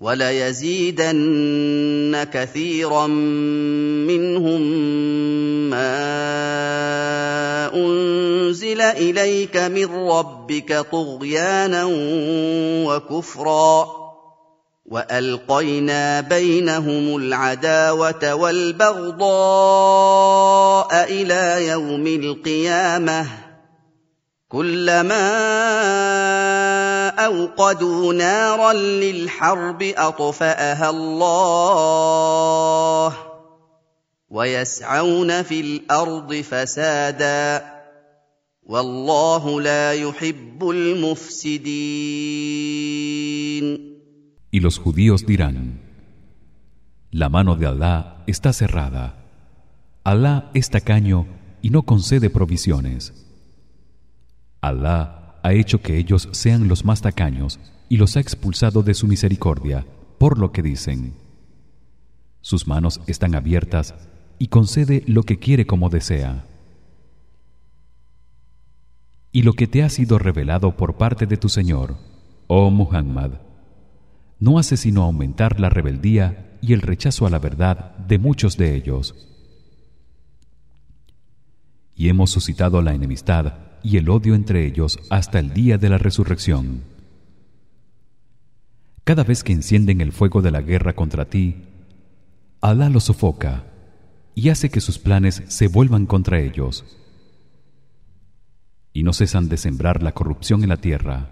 A: وليزيدن كثيرا منهم ما أنزل إليك من ربك طغيانا وكفرا وألقينا بينهم العداوة والبغضاء إلى يوم القيامة كلما اوقدوا نارا للحرب اطفاها الله ويسعون في الأرض فسادا والله لا يحب المفسدين
B: Y los judíos dirán: La mano de Alá está cerrada. Alá es tacaño y no concede provisiones. Alá ha hecho que ellos sean los más tacaños y los ha expulsado de su misericordia, por lo que dicen: Sus manos están abiertas y concede lo que quiere como desea. Y lo que te ha sido revelado por parte de tu Señor, oh Muhammad, no hace sino aumentar la rebeldía y el rechazo a la verdad de muchos de ellos. Y hemos suscitado la enemistad y el odio entre ellos hasta el día de la resurrección. Cada vez que encienden el fuego de la guerra contra ti, Alá los sofoca y hace que sus planes se vuelvan contra ellos. Y no cesan de sembrar la corrupción en la tierra.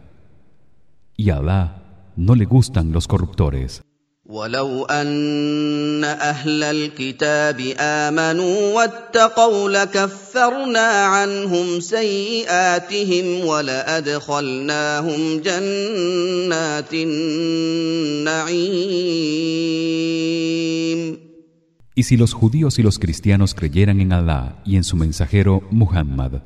B: Y Alá no le gustan los corruptores.
A: ولو ان اهل الكتاب امنوا واتقوا لكفرنا عنهم سيئاتهم ولادخلناهم جنات النعيم
B: Y si los judíos y los cristianos creyeran en Alá y en su mensajero Muhammad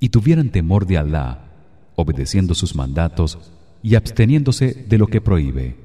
B: y tuvieran temor de Alá, obedeciendo sus mandatos y absteniéndose de lo que prohíbe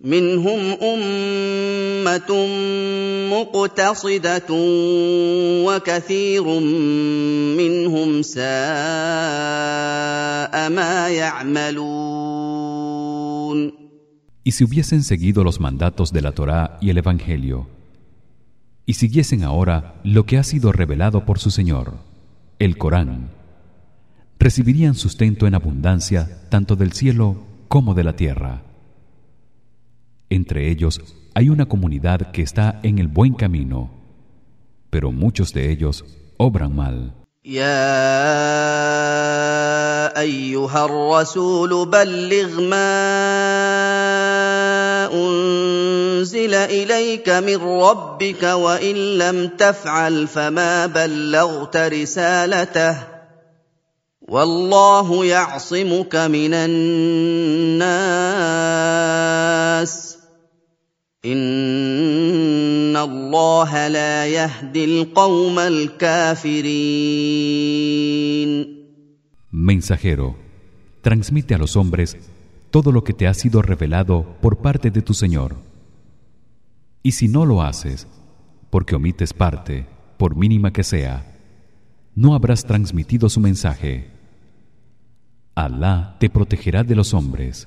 A: منهم امه مقتصده وكثير منهم ساء ما يعملون
B: Y si hubiesen seguido los mandatos de la Torá y el evangelio y siguiesen ahora lo que ha sido revelado por su Señor el Corán recibirían sustento en abundancia tanto del cielo como de la tierra entre ellos hay una comunidad que está en el buen camino pero muchos de ellos obran mal
A: يا ايها الرسول بلغ ما انزل اليك من ربك وان لم تفعل فما بلغت رسالته والله يعصمك من الناس ان الله لا يهدي القوم الكافرين
B: Mensajero transmite a los hombres todo lo que te ha sido revelado por parte de tu Señor y si no lo haces porque omites parte por mínima que sea no habrás transmitido su mensaje Alá te protegerá de los hombres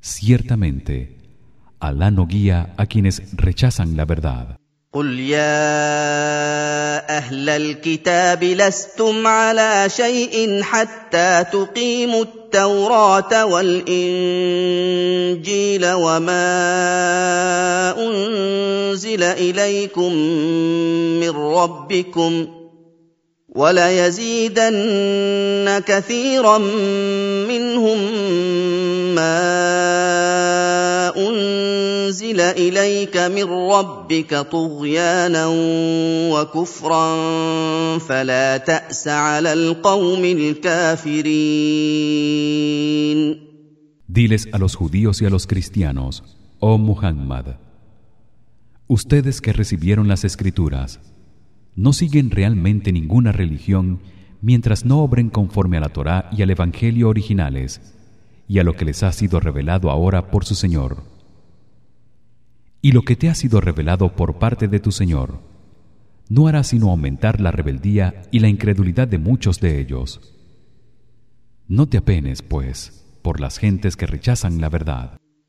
B: ciertamente Alá no guía a quienes rechazan la verdad.
A: قل يا أهل الكتاب لستم على شيء حتى تقيموا التوراه والانجيل وما انزل اليكم من ربكم وليزيدن كثيرا منهم ما انزل اليك من ربك طغيانا وكفرا فلا تاس على القوم الكافرين
B: Diles a los judíos y a los cristianos, oh Muhammad, ustedes que recibieron las escrituras, no siguen realmente ninguna religión mientras no obren conforme a la Torá y al evangelio originales y a lo que les ha sido revelado ahora por su Señor. Y lo que te ha sido revelado por parte de tu Señor no hará sino aumentar la rebeldía y la incredulidad de muchos de ellos. No te apenes, pues, por las gentes que rechazan la verdad.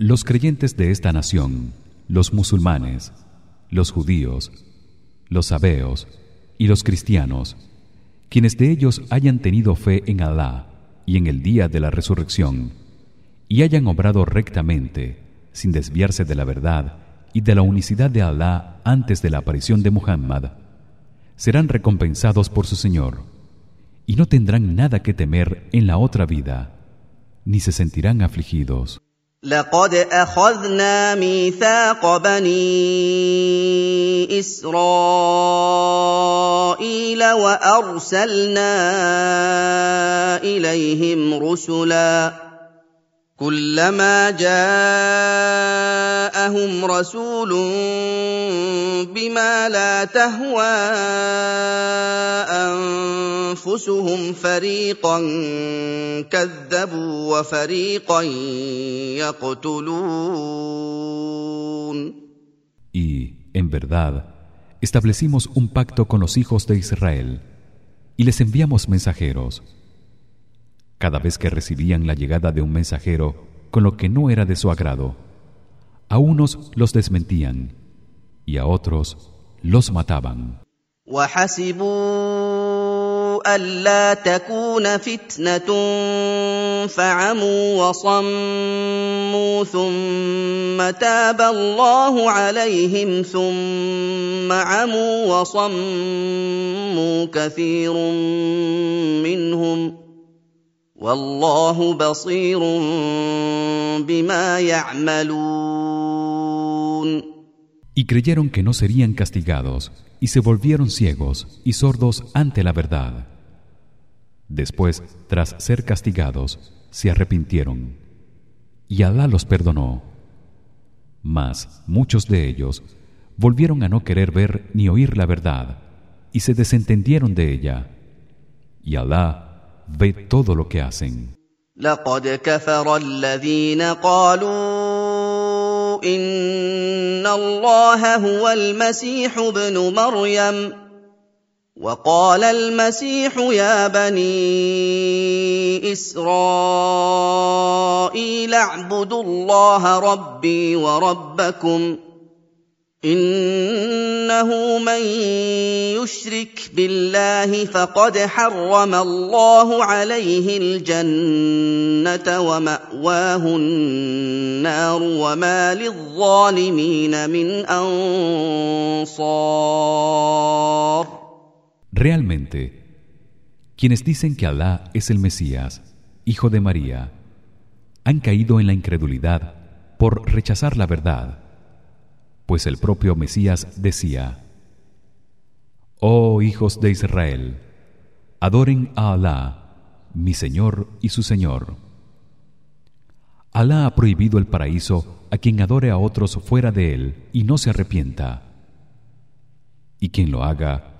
B: los creyentes de esta nación, los musulmanes, los judíos, los sabeos y los cristianos, quienes de ellos hayan tenido fe en Alá y en el día de la resurrección y hayan obrado rectamente, sin desviarse de la verdad y de la unicidad de Alá antes de la aparición de Muhammad, serán recompensados por su Señor y no tendrán nada que temer en la otra vida ni se sentirán afligidos.
A: لقد أخذنا ميثاق بني إسرائيل وأرسلنا إليهم رسلا. كلما جاءهم رسول بما لا تهوى انفسهم فريقا كذبوا وفريقا يقتلون
B: Y, en verdad, establecimos un pacto con los hijos de Israel y les enviamos mensajeros. Cada vez que recibían la llegada de un mensajero con lo que no era de su agrado, a unos los desmentían y a otros los mataban.
A: وحسبوا ألا تكون فتنة فعموا وصموا ثم تاب الله عليهم ثم عموا وصموا كثير منهم والله بصير بما يعملون
B: Y creyeron que no serían castigados y se volvieron ciegos y sordos ante la verdad. Después, tras ser castigados, se arrepintieron y Alá los perdonó. Mas muchos de ellos volvieron a no querer ver ni oír la verdad y se desentendieron de ella. Y Alá ve todo lo que hacen.
A: وقال المسيح يا بني إسرائيل اعبدوا الله ربي وربكم إنه من يشرك بالله فقد حرم الله عليه الجنة ومأواه النار وما للظالمين من أنصار
B: Realmente quienes dicen que Alá es el Mesías hijo de María han caído en la incredulidad por rechazar la verdad pues el propio Mesías decía Oh hijos de Israel adoren a Alá mi Señor y su Señor. Alá ha prohibido el paraíso a quien adore a otros fuera de él y no se arrepienta. Y quien lo haga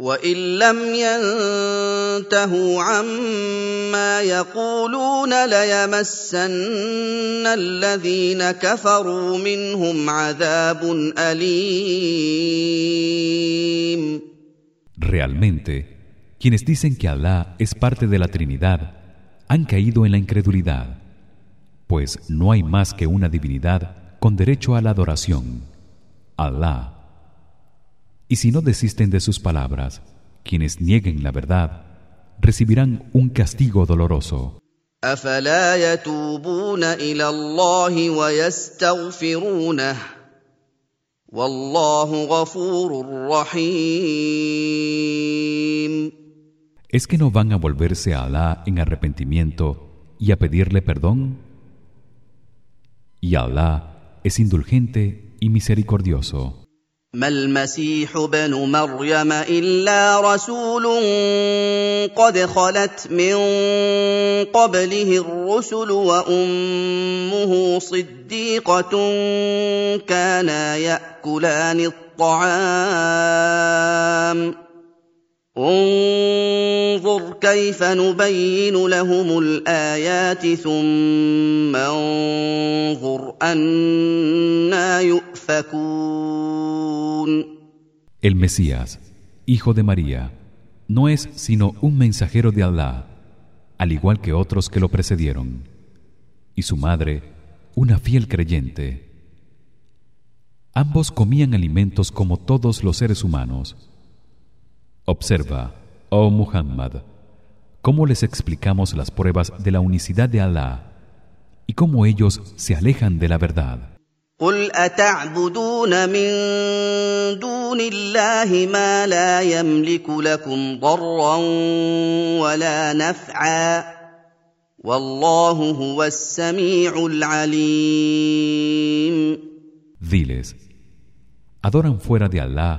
A: وان لم ينتهوا عما يقولون ليمسن الذين كفروا منهم عذاب اليم
B: Realmente, quienes dicen que Alá es parte de la Trinidad han caído en la incredulidad, pues no hay más que una divinidad con derecho a la adoración, Alá y si no desisten de sus palabras quienes nieguen la verdad recibirán un castigo doloroso ¿Es que no van a volverse a Alá en arrepentimiento y a pedirle perdón? Y Alá es indulgente y misericordioso.
A: ما المسيح ابن مريم إلا رسول قد خلت من قبله الرسل وأمه صديقة كانا يأكلان الطعام. انظر كيف نبين لهم الآيات ثم انظر أنا يؤفكون
B: El Mesías, hijo de María, no es sino un mensajero de Allah, al igual que otros que lo precedieron, y su madre, una fiel creyente. Ambos comían alimentos como todos los seres humanos Observa, oh Muhammad, cómo les explicamos las pruebas de la unicidad de Allah y cómo ellos se alejan de la verdad.
A: قل أتعبدون من دون الله ما لا يملك لكم ضرا ولا نفعا والله هو السميع العليم
B: Diles, adoran fuera de Allah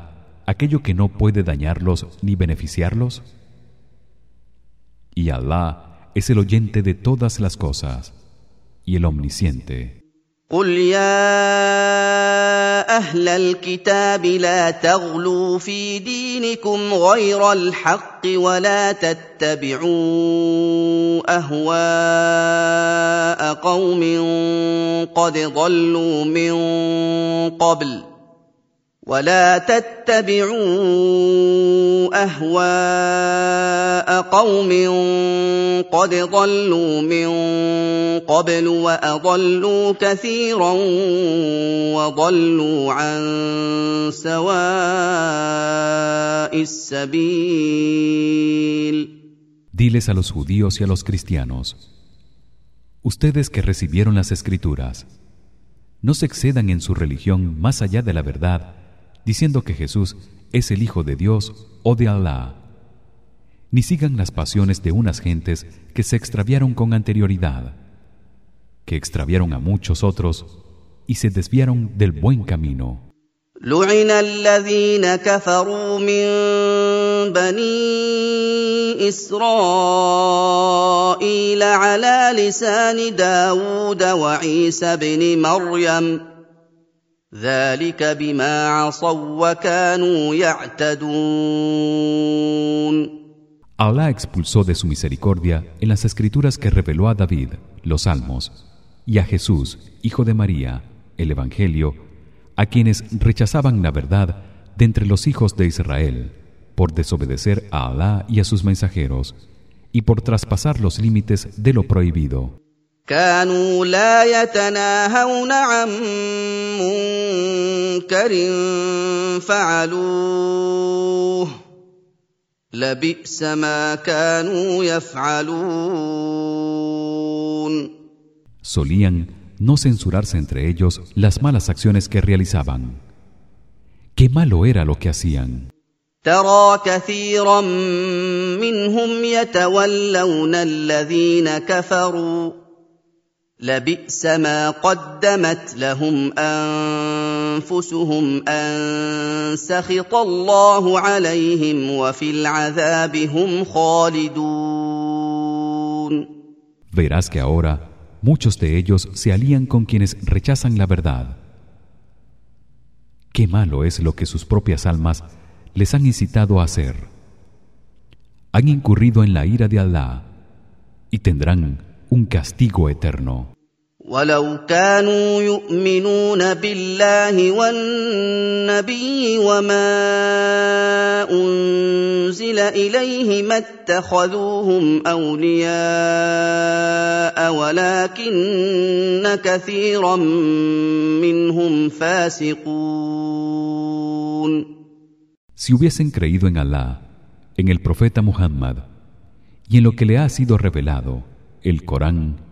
B: aquello que no puede dañarlos ni beneficiarlos? Y Allah es el oyente de todas las cosas y el omnisciente.
A: قل يا أهل الكتاب لا تغلوا في دينكم غير الحق ولا تتبعوا اهواء قوم قد ضلوا من قبل ولا تتبعوا اهواء قوم قد ضلوا من قبل واضلوا كثيرا وضلوا عن سواء السبيل
B: Diles a los judíos y a los cristianos Ustedes que recibieron las escrituras no se excedan en su religión más allá de la verdad diciendo que Jesús es el hijo de Dios o de Allah ni sigan las pasiones de unas gentes que se extraviaron con anterioridad que extraviaron a muchos otros y se desviaron del buen camino
A: لعن الذين كفروا من بني إسرائيل على لسان داود وعيسى بن مريم ذلك بما عصوا وكانوا يعتدون
B: Allah expulsó de su misericordia en las escrituras que reveló a David los salmos y a Jesús hijo de María el evangelio a quienes rechazaban la verdad de entre los hijos de Israel por desobedecer a Alá y a sus mensajeros y por traspasar los límites de lo prohibido
A: كانوا لا يتناهون عن منكر فعلوه لبئس ما كانوا يفعلون
B: solían no censurarse entre ellos las malas acciones que realizaban qué malo era lo que hacían
A: ترى كثيرا منهم يتولون الذين كفروا لبئس ما قدمت لهم انفسهم ان سخط الله عليهم وفي العذاب هم خالدون
B: verás que ahora muchos de ellos se alían con quienes rechazan la verdad qué malo es lo que sus propias almas les han incitado a hacer han incurrido en la ira de Allah y tendrán un castigo eterno
A: ولو كانوا يؤمنون بالله والنبي وما انزل اليه ما اتخذوهم اولياء ولكن كثيرا منهم فاسقون
B: Si hubiesen creído en Allah, en el profeta Muhammad y en lo que le ha sido revelado, el Corán,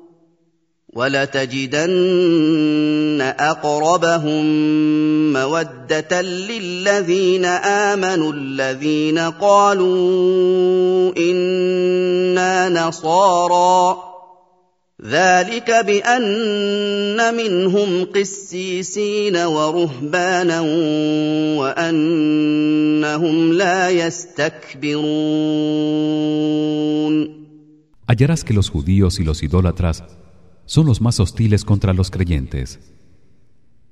A: ولتجدن أقربهم مودة للذين آمنوا الذين قالوا إنا نصارى. ذلك بأن منهم قسيسين ورهبانا وأنهم لا يستكبرون.
B: Hallarás que los judíos y los idólatras son los más hostiles contra los creyentes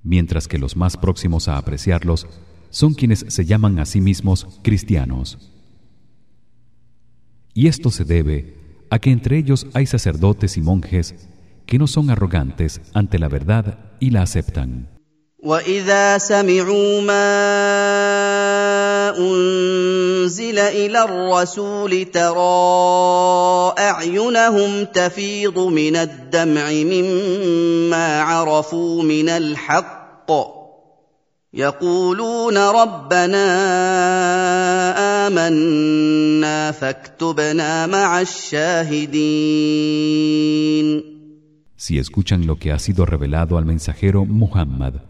B: mientras que los más próximos a apreciarlos son quienes se llaman a sí mismos cristianos. Y esto se debe a que entre ellos hay sacerdotes y monjes que no son arrogantes ante la verdad y la aceptan
A: واذا سمعوا ما انزل إلى الرسول ترى اعينهم تفيض من الدمع مما عرفوا من الحق يقولون ربنا امنا فاكتبنا مع الشاهدين
B: Si escuchan lo que ha sido revelado al mensajero Muhammad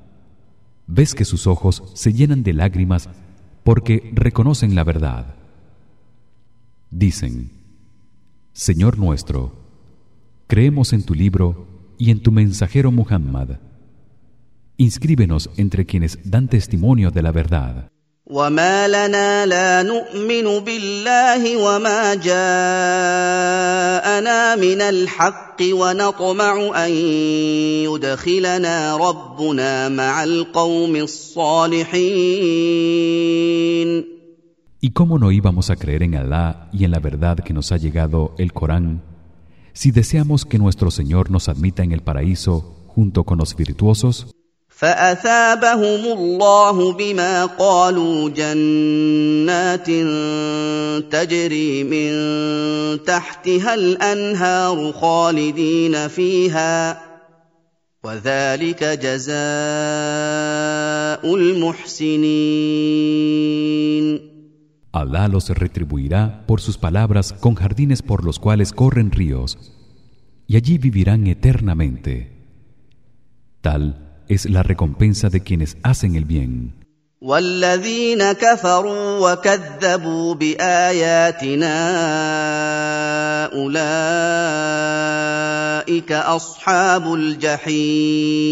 B: ves que sus ojos se llenan de lágrimas porque reconocen la verdad. Dicen Señor nuestro creemos en tu libro y en tu mensajero Muhammad. Inscríbenos entre quienes dan testimonio de la verdad
A: وما لنا لا نؤمن بالله وما جاءنا من الحق ونطمع ان يدخلنا ربنا مع القوم الصالحين
B: ¿Y cómo no íbamos a creer en Alá y en la verdad que nos ha llegado el Corán si deseamos que nuestro Señor nos admita en el paraíso junto con los virtuosos?
A: فاثابهم الله بما قالوا جنات تجري من تحتها الانهار خالدين فيها وذلك جزاء المحسنين
B: Alá los retribuirá por sus palabras con jardines por los cuales corren ríos y allí vivirán eternamente tal es la recompensa de quienes hacen el bien.
A: والذين كفروا وكذبوا باياتنا اولئك اصحاب الجحيم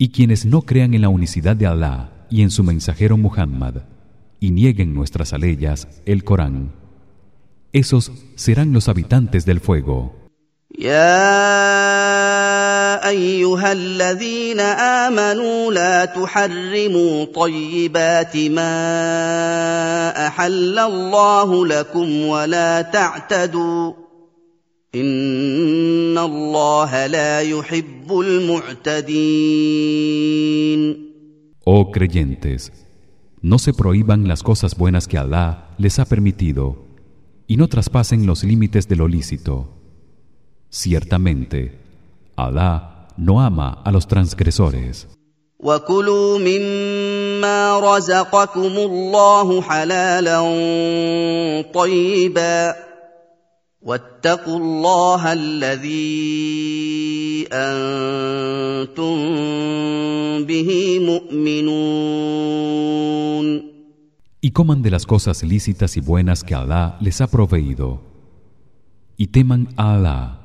B: Y quienes no crean en la unicidad de Allah y en su mensajero Muhammad y nieguen nuestras aleyas, el Corán, esos serán los habitantes del fuego.
A: يا ايها الذين امنوا لا تحرموا طيبات ما احل الله لكم ولا تعتدوا ان الله لا يحب المعتدين
B: Oh creyentes, no se prohíban las cosas buenas que Allah les ha permitido y no traspasen los límites de lo lícito. Ciertamente, Alá no ama a los transgresores.
A: وكلوا مما رزقكم الله حلالا طيبا واتقوا الله الذي انتم به مؤمنون
B: Y coman de las cosas lícitas y buenas que Alá les ha proveído. Y teman a Alá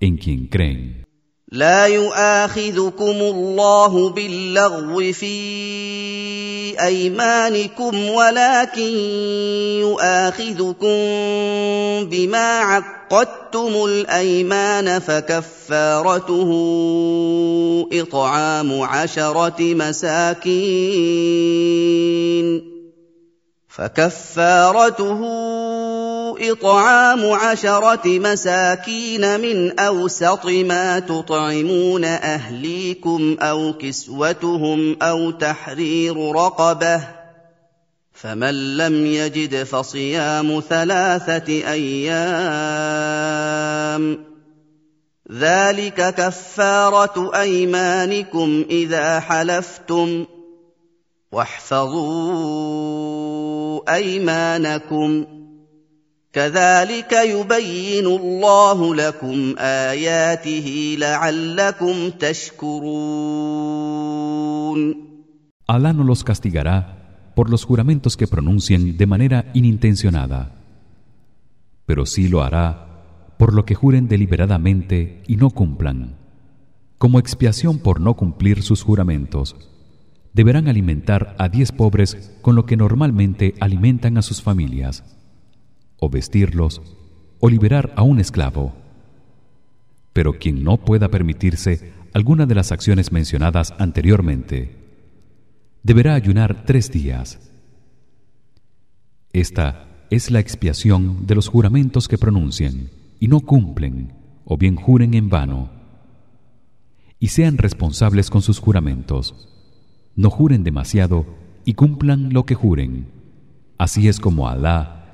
B: En quien creen.
A: لا يؤاخذكم الله باللغو في أيمانكم ولكن يؤاخذكم بما عقدتم الأيمان فكفارته إطعام عشرة مساكين فكفارته إطعام عشرة مساكين من أوسط ما تطعمون أهليكم أو كسوتهم أو تحرير رقبة فمن لم يجد فصيام ثلاثة أيام ذلك كفارة أيمانكم إذا حلفتم واحفظوا أيمانكم كذلك يبين الله لكم اياته لعلكم تشكرون
B: Alá no los castigará por los juramentos que pronuncien de manera inintencionada pero sí lo hará por lo que juren deliberadamente y no cumplan como expiación por no cumplir sus juramentos deberán alimentar a diez pobres con lo que normalmente alimentan a sus familias o vestirlos o liberar a un esclavo. Pero quien no pueda permitirse alguna de las acciones mencionadas anteriormente deberá ayunar tres días. Esta es la expiación de los juramentos que pronuncian y no cumplen o bien juren en vano y sean responsables con sus juramentos. No juren demasiado y cumplan lo que juren. Así es como Alá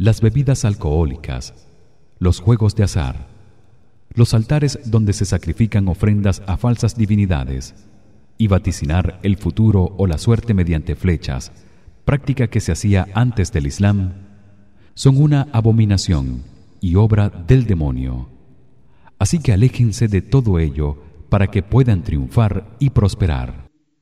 B: las bebidas alcohólicas, los juegos de azar, los altares donde se sacrifican ofrendas a falsas divinidades y vaticinar el futuro o la suerte mediante flechas práctica que se hacía antes del Islam son una abominación y obra del demonio. Así que aléjense de todo ello para que puedan triunfar y prosperar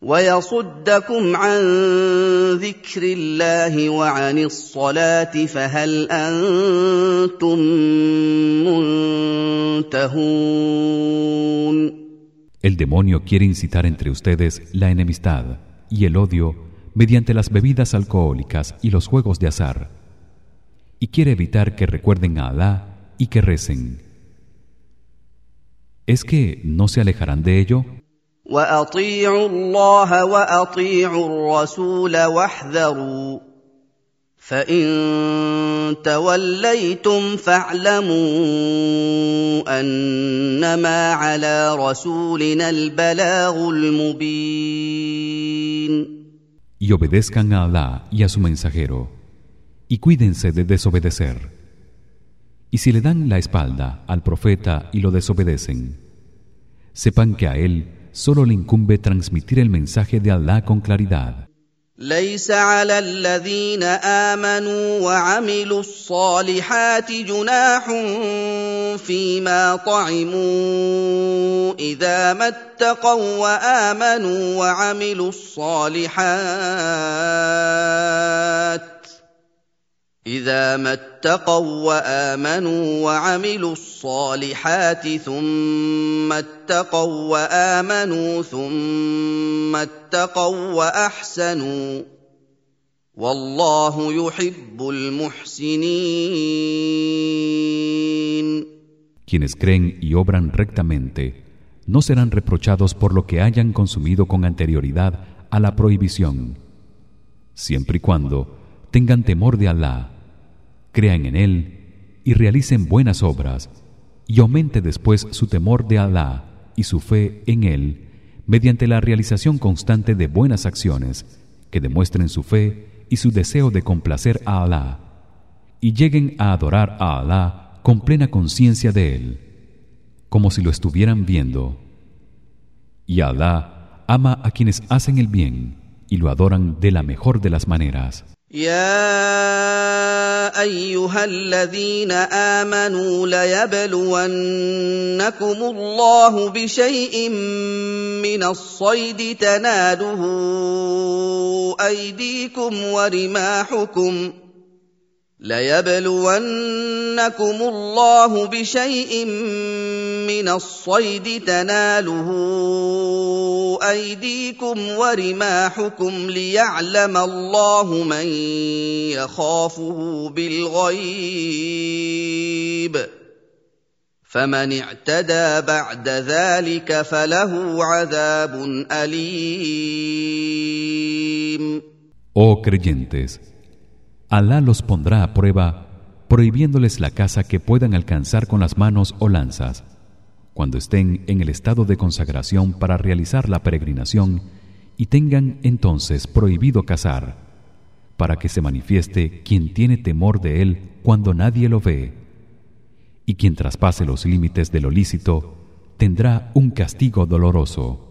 A: ويصدكم عن ذكر الله وعن الصلاه فهل انتم منتهون
B: El demonio quiere incitar entre ustedes la enemistad y el odio mediante las bebidas alcohólicas y los juegos de azar y quiere evitar que recuerden a Alá y que recen. ¿Es que no se alejarán de ello?
A: واطيعوا الله واطيعوا الرسول واحذروا فان توليتم فاعلموا انما على رسولنا البلاغ المبين
B: Y obedezcan a Alá y a su mensajero y cuídense de desobedecer. Y si le dan la espalda al profeta y lo desobedecen, sepan que a él solo le incumbe transmitir el mensaje de Allah con claridad.
A: ليس على الذين امنوا وعملوا الصالحات جناح فيما طعموا اذا ما اتقوا وامنوا وعملوا الصالحات اذا ما اتقوا وامنوا وعملوا الصالحات ثم اتقوا وامنوا ثم اتقوا واحسنوا والله يحب المحسنين
B: Quienes creen y obran rectamente no serán reprochados por lo que hayan consumido con anterioridad a la prohibición, siempre y cuando tengan temor de Allah, crean en él y realicen buenas obras y aumente después su temor de Allah y su fe en él mediante la realización constante de buenas acciones que demuestren su fe y su deseo de complacer a Allah y lleguen a adorar a Allah con plena conciencia de él como si lo estuvieran viendo. Y Allah ama a quienes hacen el bien y lo adoran de la mejor de las maneras
A: يا أيها الذين آمنوا ليبلونكم الله بشيء من الصيد تناله أيديكم ورماحكم ليبلونكم الله بشيء من الصيد تناله أيديكم ورماحكم ليعلم الله من يخافه بالغيب فمن اعتدى بعد ذلك فله عذاب أليم
B: Oh creyentes Alá los pondrá a prueba prohibiéndoles la caza que puedan alcanzar con las manos o lanzas. Cuando estén en el estado de consagración para realizar la peregrinación y tengan entonces prohibido cazar para que se manifieste quien tiene temor de él cuando nadie lo ve. Y quien traspase los límites de lo lícito tendrá un castigo doloroso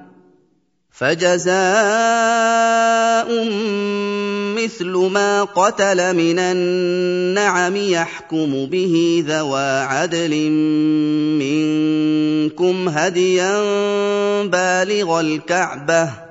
A: فجزاء مثل ما قتل من النعم يحكم به ذوى عدل منكم هديا بالغ الكعبة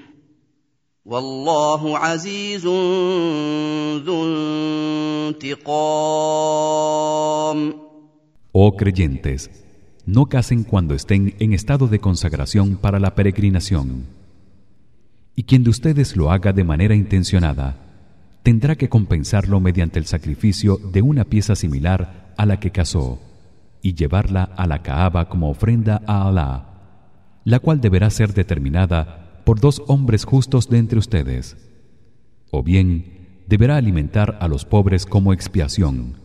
A: والله عزيز ذو انتقام
B: Oh creyentes, no casen cuando estén en estado de consagración para la peregrinación. Y quien de ustedes lo haga de manera intencionada, tendrá que compensarlo mediante el sacrificio de una pieza similar a la que casó y llevarla a la Kaaba como ofrenda a Alá, la cual deberá ser determinada por dos hombres justos de entre ustedes. O bien deberá alimentar a los pobres como expiación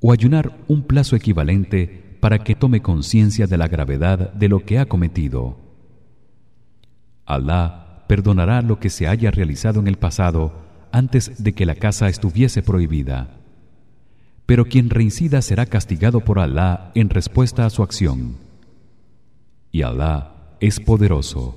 B: o ayunar un plazo equivalente para que tome conciencia de la gravedad de lo que ha cometido. Alá perdonará lo que se haya realizado en el pasado antes de que la casa estuviese prohibida pero quien reincida será castigado por Alá en respuesta a su acción. Y Alá es poderoso,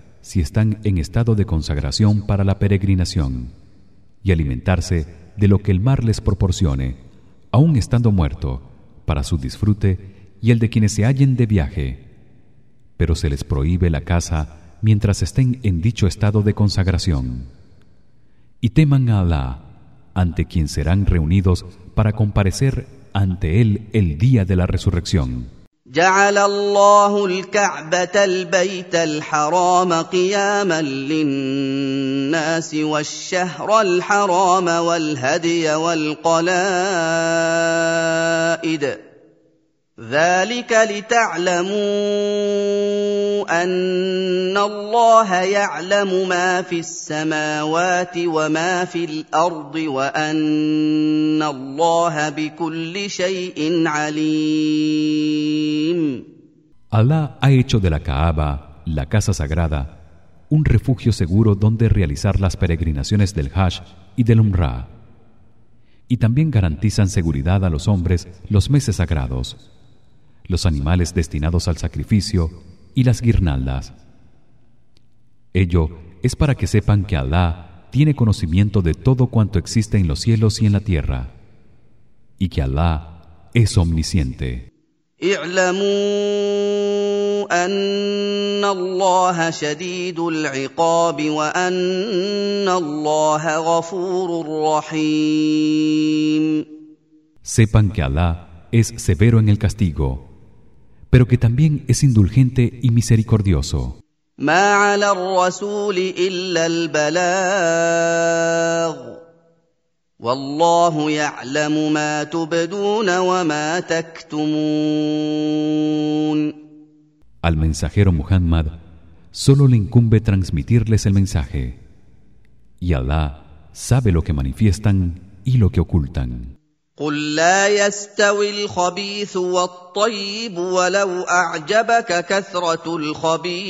B: si están en estado de consagración para la peregrinación y alimentarse de lo que el mar les proporcione, aun estando muerto, para su disfrute y el de quienes se hallen de viaje. Pero se les prohíbe la caza mientras estén en dicho estado de consagración. Y teman a Allah, ante quien serán reunidos para comparecer ante él el día de la resurrección.
A: جعل الله الكعبة البيت الحرام قياما للناس والشهر الحرام والهدي والقلائد ذلك لتعلموا ان الله يعلم ما في السماوات وما في الارض وان الله بكل شيء عليم
B: Allah ha hecho de la Kaaba, la casa sagrada, un refugio seguro donde realizar las peregrinaciones del Hajj y del Umrah. Y también garantizan seguridad a los hombres los meses sagrados, los animales destinados al sacrificio y las guirnaldas. Ello es para que sepan que Allah tiene conocimiento de todo cuanto existe en los cielos y en la tierra y que Allah es omnisciente.
A: اعلموا ان الله شديد العقاب وان الله غفور رحيم
B: Sepan que Allah es severo en el castigo, pero que también es indulgente y misericordioso.
A: ما على الرسول الا البلاغ والله يعلم ما تبدون وما تكتمون
B: Al mensajero Muhammad solo le incumbe transmitirles el mensaje, y Allah sabe lo que manifiestan y lo que ocultan.
A: قل لا يستوي الخبيث والطيب ولو اعجبك كثره الخبيث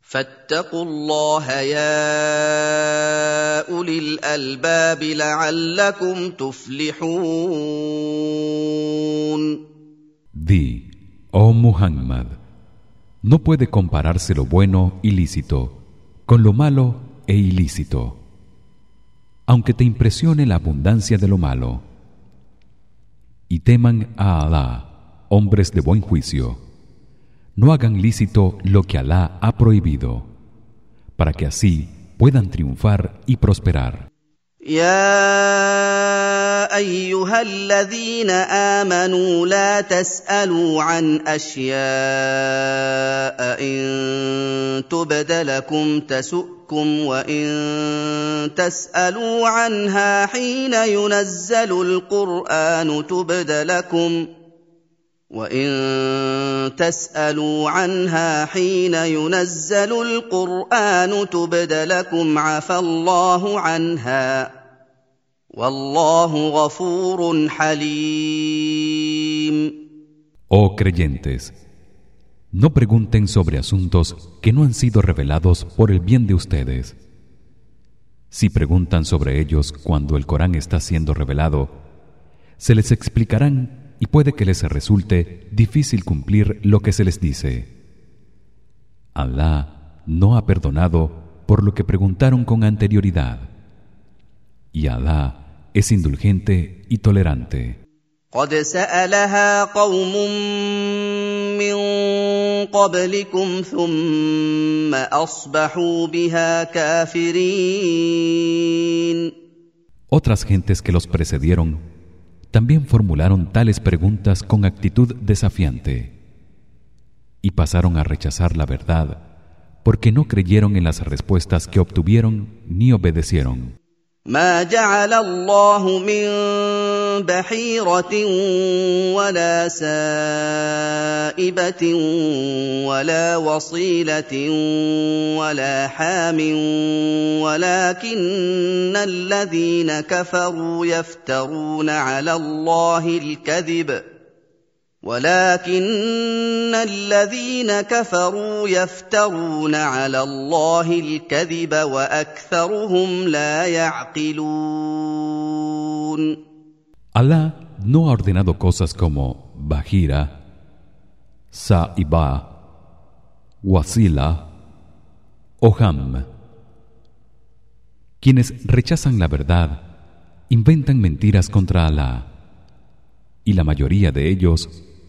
A: فاتقوا الله يا اولي الالباب لعلكم تفلحون
B: Di, oh Muhammad, no puede compararse lo bueno y lícito con lo malo e ilícito, aunque te impresione la abundancia de lo malo. Y teman a Alá, hombres de buen juicio. No hagan lícito lo que Alá ha prohibido, para que así puedan triunfar y prosperar.
A: يا أيها الذين آمنوا لا تسألوا عن أشياء إن تبد لكم تسؤكم وإن تسألوا عنها حين ينزل القرآن تبد لكم وإن تسالوا عنها حين ينزل القران تبد لكم عفى الله عنها والله غفور حليم
B: Oh creyentes, no pregunten sobre asuntos que no han sido revelados por el bien de ustedes. Si preguntan sobre ellos cuando el Corán está siendo revelado, se les explicarán y puede que les resulte difícil cumplir lo que se les dice. Alá no ha perdonado por lo que preguntaron con anterioridad. Y Alá es indulgente y tolerante. Otras gentes que los precedieron también formularon tales preguntas con actitud desafiante y pasaron a rechazar la verdad porque no creyeron en las respuestas que obtuvieron ni obedecieron
A: ما جعل الله من بحيرة ولا سائبة ولا وصيلة ولا حام ولكن الذين كفروا يفترون على الله الكذب ولكن الذين كفروا يفترون على الله الكذب واكثرهم لا يعقلون
B: Allah no ha ordenado cosas como Bahira, Sa'iba, Wasila o Ham. Quienes rechazan la verdad inventan mentiras contra Allah y la mayoría de ellos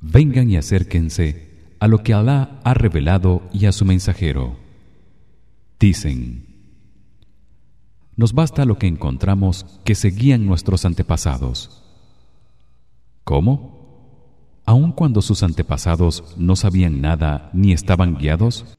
B: vengan y acérquense a lo que Alá ha revelado y a su mensajero. Dicen nos basta lo que encontramos que seguían nuestros antepasados. ¿cómo? aun cuando sus antepasados no sabían nada ni estaban guiados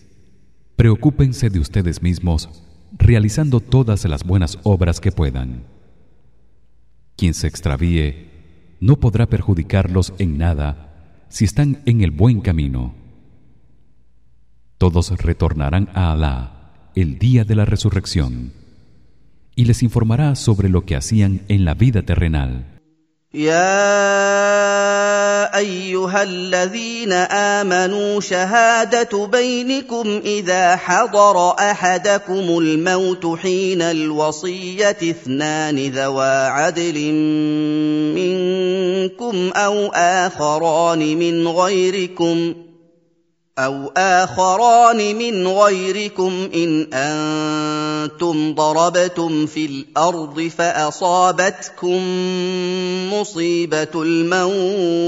B: Preocúpense de ustedes mismos realizando todas las buenas obras que puedan. Quien se extravíe no podrá perjudicarlos en nada si están en el buen camino. Todos retornarán a Alá el día de la resurrección y les informará sobre lo que hacían en la vida terrenal.
A: يا أيها الذين آمنوا شهادة بينكم إذا حضر أحدكم الموت حين الوصية اثنان ذوا عدل منكم أو آخران من غيركم أو اخران من غيركم ان أنتم ضربتم في الأرض فاصابتكم مصيبه الموت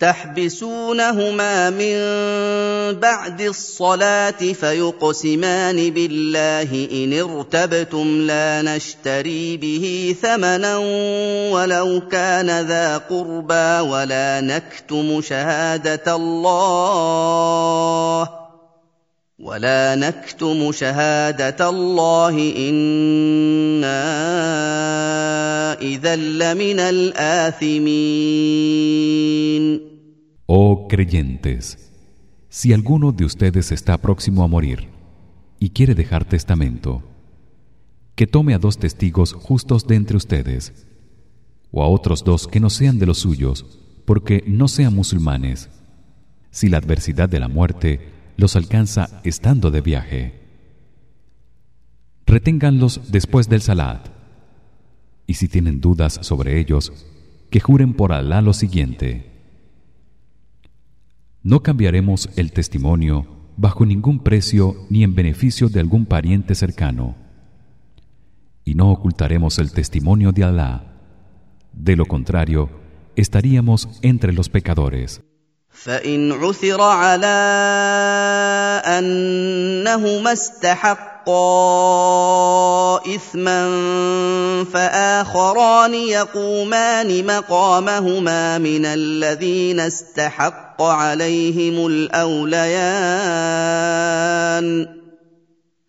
A: تحبسونهما من بعد الصلاة فيقسمان بالله إن ارتبتم لا نشتري به ثمنا ولو كان ذا قربى ولا نكتم شهادة الله ولا نكتم شهاده الله انا اذا لمن الاثمين
B: Oh creyentes, si alguno de ustedes está próximo a morir y quiere dejar testamento, que tome a dos testigos justos de entre ustedes o a otros dos que no sean de los suyos, porque no sean musulmanes. Si la adversidad de la muerte los alcanza estando de viaje, reténganlos después del salat. Y si tienen dudas sobre ellos, que juren por Alá lo siguiente: no cambiaremos el testimonio bajo ningún precio ni en beneficio de algún pariente cercano. Y no ocultaremos el testimonio de Alá. De lo contrario estaríamos entre los pecadores
A: فإن عثر على أنهما استحقا إثما فآخران يقومان مقامهما من الذين استحق عليهم الأوليان.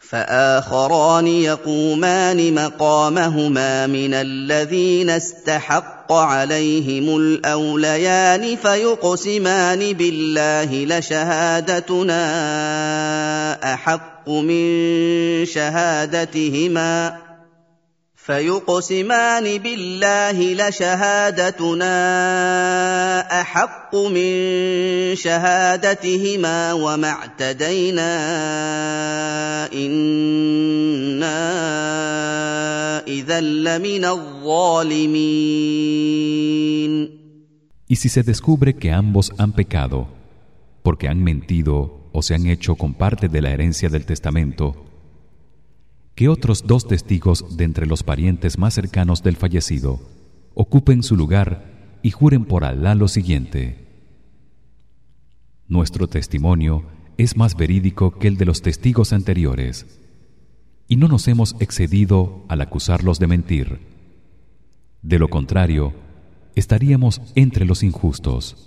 A: فآخران يقومان مقامهما من الذين استحق عليهم الأوليان فيقسمان بالله لشهادتنا أحق من شهادتهما فيقسمان بالله لشهادتنا احق من شهادتهما وما اعتدينا أنا اذا لمن الظالمين
B: Y si se descubre que ambos han pecado porque han mentido o se han hecho con parte de la herencia del testamento que otros dos testigos de entre los parientes más cercanos del fallecido ocupen su lugar y juren por Alá lo siguiente. Nuestro testimonio es más verídico que el de los testigos anteriores y no nos hemos excedido al acusarlos de mentir. De lo contrario estaríamos entre los injustos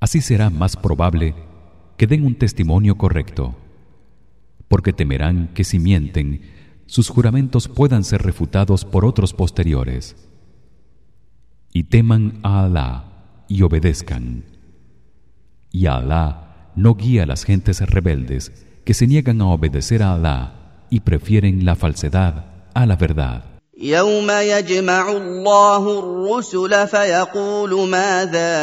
B: Así será más probable que den un testimonio correcto, porque temerán que si mienten, sus juramentos puedan ser refutados por otros posteriores. Y teman a Alá y obedezcan. Y Alá no guía a las gentes rebeldes que se niegan a obedecer a Alá y prefieren la falsedad a la verdad.
A: يوم يجمع الله الرسل فيقول ماذا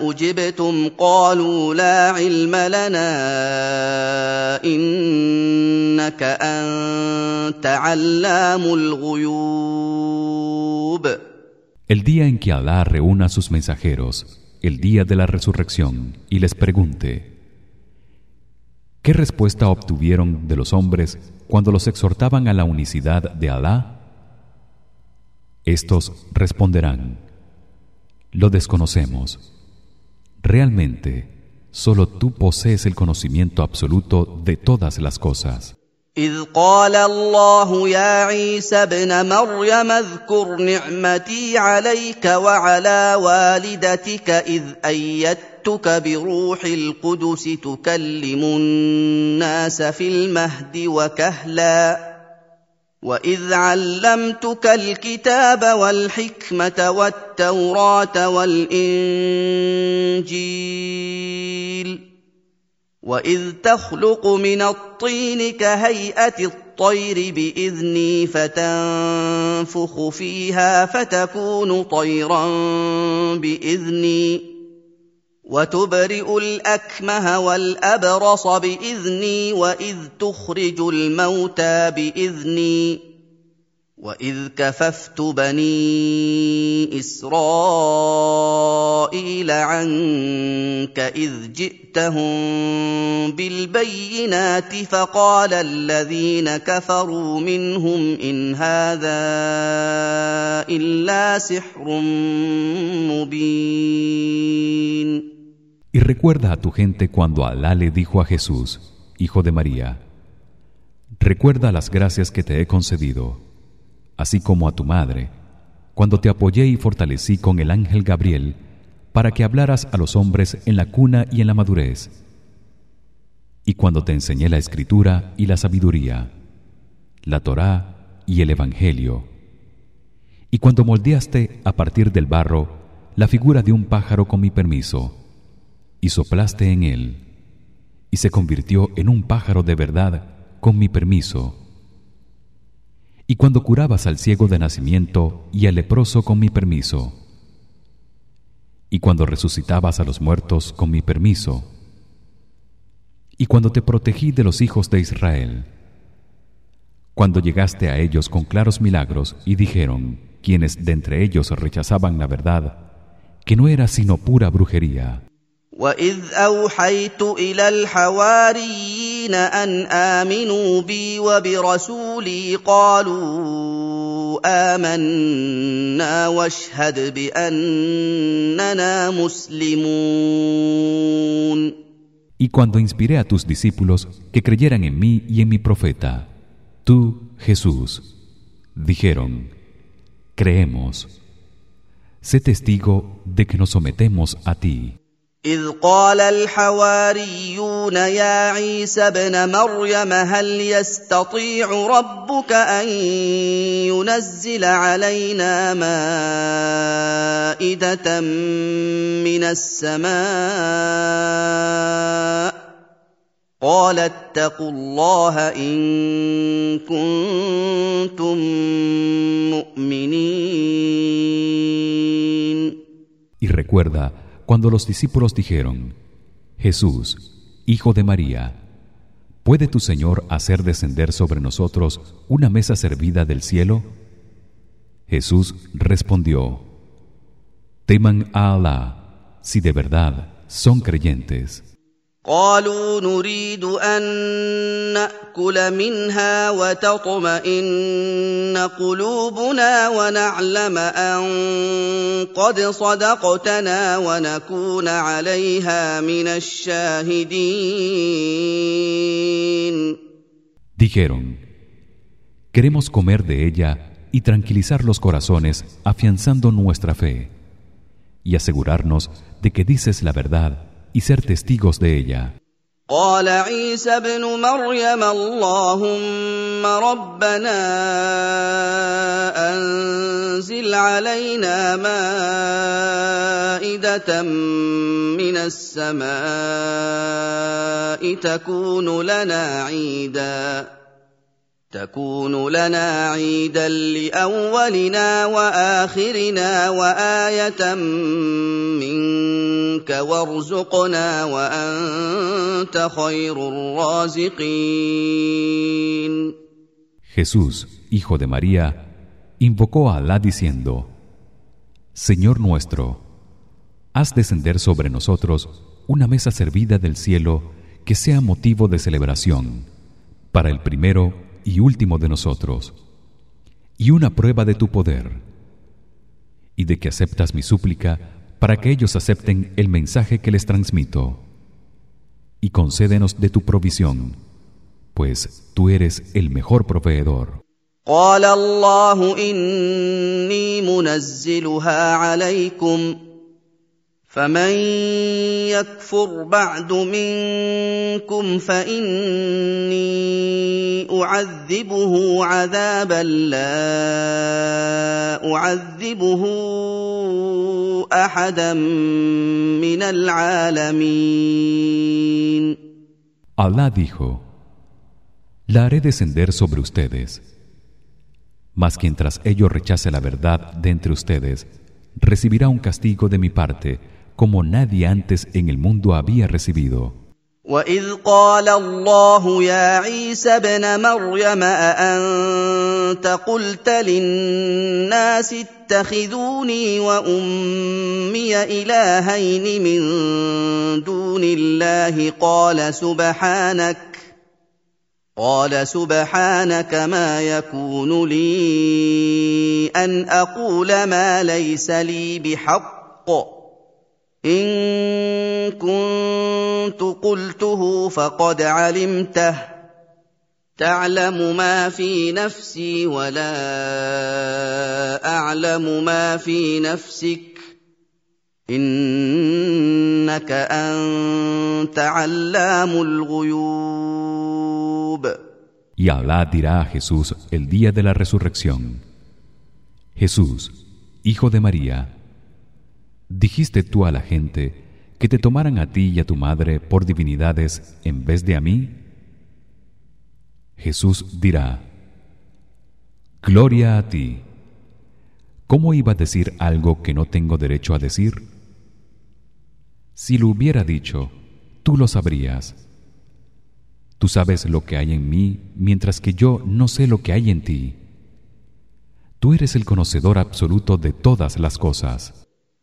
A: اجبتم قالوا لا علم لنا انك انت علام الغيوب
B: El día en que Alá reúna a sus mensajeros, el día de la resurrección, y les pregunte: ¿Qué respuesta obtuvieron de los hombres cuando los exhortaban a la unicidad de Alá? Estos responderán: Lo desconocemos. Realmente, solo tú posees el conocimiento absoluto de todas las cosas.
A: إذ قال الله يا عيسى ابن مريم اذكر نعمتي عليك وعلى والدتك إذ أيدتك بروح القدس تكلم الناس في المهد وكهلاً واذ علمتك الكتاب والحكمه والتوراه والانجيل واذ تخلق من الطين كهيئه الطير باذني فتنفخ فيها فتكون طيرا باذني وتبرئ الأكمه والأبرص بإذني وإذ تخرج الموتى بإذني وإذ كففت بني إسرائيل عنك إذ جئتهم بالبينات فقال الذين كفروا منهم إن هذا إلا سحر مبين
B: Y recuerda a tu gente cuando Alá le dijo a Jesús, hijo de María, recuerda las gracias que te he concedido así como a tu madre cuando te apoyé y fortalecí con el ángel Gabriel para que hablaras a los hombres en la cuna y en la madurez. Y cuando te enseñé la escritura y la sabiduría la Torá y el evangelio. Y cuando moldeaste a partir del barro la figura de un pájaro con mi permiso y soplaste en él y se convirtió en un pájaro de verdad con mi permiso. Y cuando curabas al ciego de nacimiento y al leproso con mi permiso. Y cuando resucitabas a los muertos con mi permiso. Y cuando te protegí de los hijos de Israel. Cuando llegaste a ellos con claros milagros y dijeron quienes de entre ellos rechazaban la verdad que no era sino pura brujería
A: واذ اوحيت الى الحواريين ان امنوا بي وبرسولي قالوا امنا واشهد باننا مسلمون
B: Y cuando inspiré a tus discípulos que creyeran en mí y en mi profeta, tú, Jesús, dijeron: Creemos. Sé testigo de que nos sometemos a ti.
A: إذ قال الحواريون يا عيسى ابن مريم هل يستطيع ربك أن ينزل علينا مائدة من السماء؟ قال اتقوا الله إن كنتم مؤمنين.
B: Y recuerda cuando los discípulos dijeron Jesús hijo de María ¿Puede tu Señor hacer descender sobre nosotros una mesa servida del cielo? Jesús respondió Teman a Alá si de verdad son creyentes
A: قالوا نريد ان ناكل منها وتطمئن قلوبنا ونعلم ان قد صدقتنا ونكون عليها من الشاهدين
B: Dijeron Queremos comer de ella y tranquilizar los corazones afianzando nuestra fe y asegurarnos de que dices la verdad y ser testigos de ella.
A: قال عيسى ابن مريم اللهم ربنا أنزل علينا مائدة من السماء تكون لنا عيدا تكون لنا عيدا لاولنا واخرنا وايه منك وارزقنا وانت خير الرازقين
B: Jesús, hijo de María, invocó a Alá diciendo: Señor nuestro, haz descender sobre nosotros una mesa servida del cielo que sea motivo de celebración para el primero y último de nosotros y una prueba de tu poder y de que aceptas mi súplica para que ellos acepten el mensaje que les transmito y concédenos de tu provisión pues tú eres el mejor proveedor
A: قال الله اني منزلها عليكم فمن يكفر بعد منكم فاني اعذبه عذابا لا اعذبه احدا من العالمين
B: Alá dijo La haré descender sobre ustedes mas quien tras ello rechace la verdad de entre ustedes recibirá un castigo de mi parte como nadie antes en el mundo había recibido.
A: واذ قال الله يا عيسى ابن مريم اانت قلت للناس اتخذوني وامي الهين من دون الله قال سبحانك قال سبحانك ما يكون لي ان أقول ما ليس لي بحق. إن كنت قلته فقد علمته. تعلم ما في نفسي ولا أعلم ما في نفسك. إنك أنت علام الغيوب.
B: Y Alá dirá a Jesús el día de la resurrección. Jesús, hijo de María dijiste tú a la gente que te tomaran a ti y a tu madre por divinidades en vez de a mí Jesús dirá Gloria a ti ¿Cómo iba a decir algo que no tengo derecho a decir? Si lo hubiera dicho, tú lo sabrías. Tú sabes lo que hay en mí, mientras que yo no sé lo que hay en ti. Tú eres el conocedor absoluto de todas las cosas.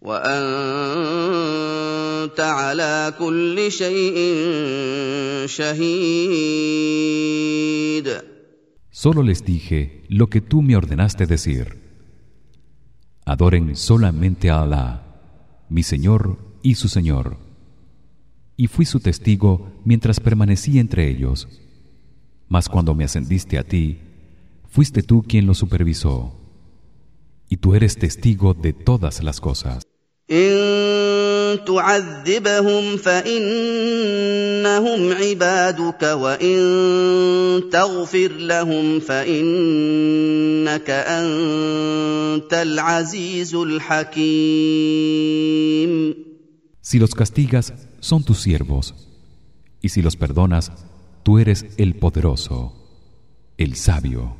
A: وانت على كل شيء شهيد
B: Solo les dije lo que tú me ordenaste decir. Adoren solamente a Alá, mi Señor y su Señor. Y fui su testigo mientras permanecí entre ellos. Mas cuando me ascendiste a ti, fuiste tú quien lo supervisó. Y tú eres testigo de todas las cosas.
A: ان تعذبهم فانهم عبادك وان تغفر لهم فانك انت العزيز الحكيم
B: Si los castigas, son tus siervos, y si los perdonas, tú eres el poderoso, el sabio.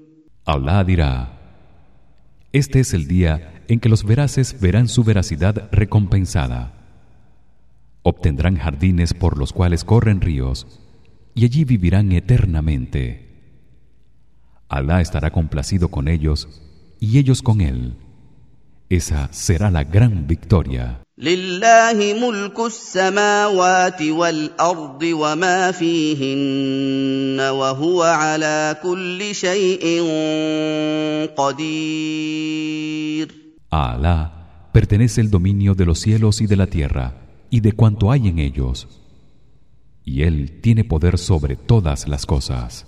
B: Allah dirá: Este es el día en que los veraces verán su veracidad recompensada. Obtendrán jardines por los cuales corren ríos y allí vivirán eternamente. Alá estará complacido con ellos y ellos con él. Esa será la gran victoria.
A: لله ملك السماوات والارض وما فيهن وهو على كل شيء قدير
B: A Alá pertenece el dominio de los cielos y de la tierra y de cuanto hay en ellos. Y él tiene poder sobre todas las cosas.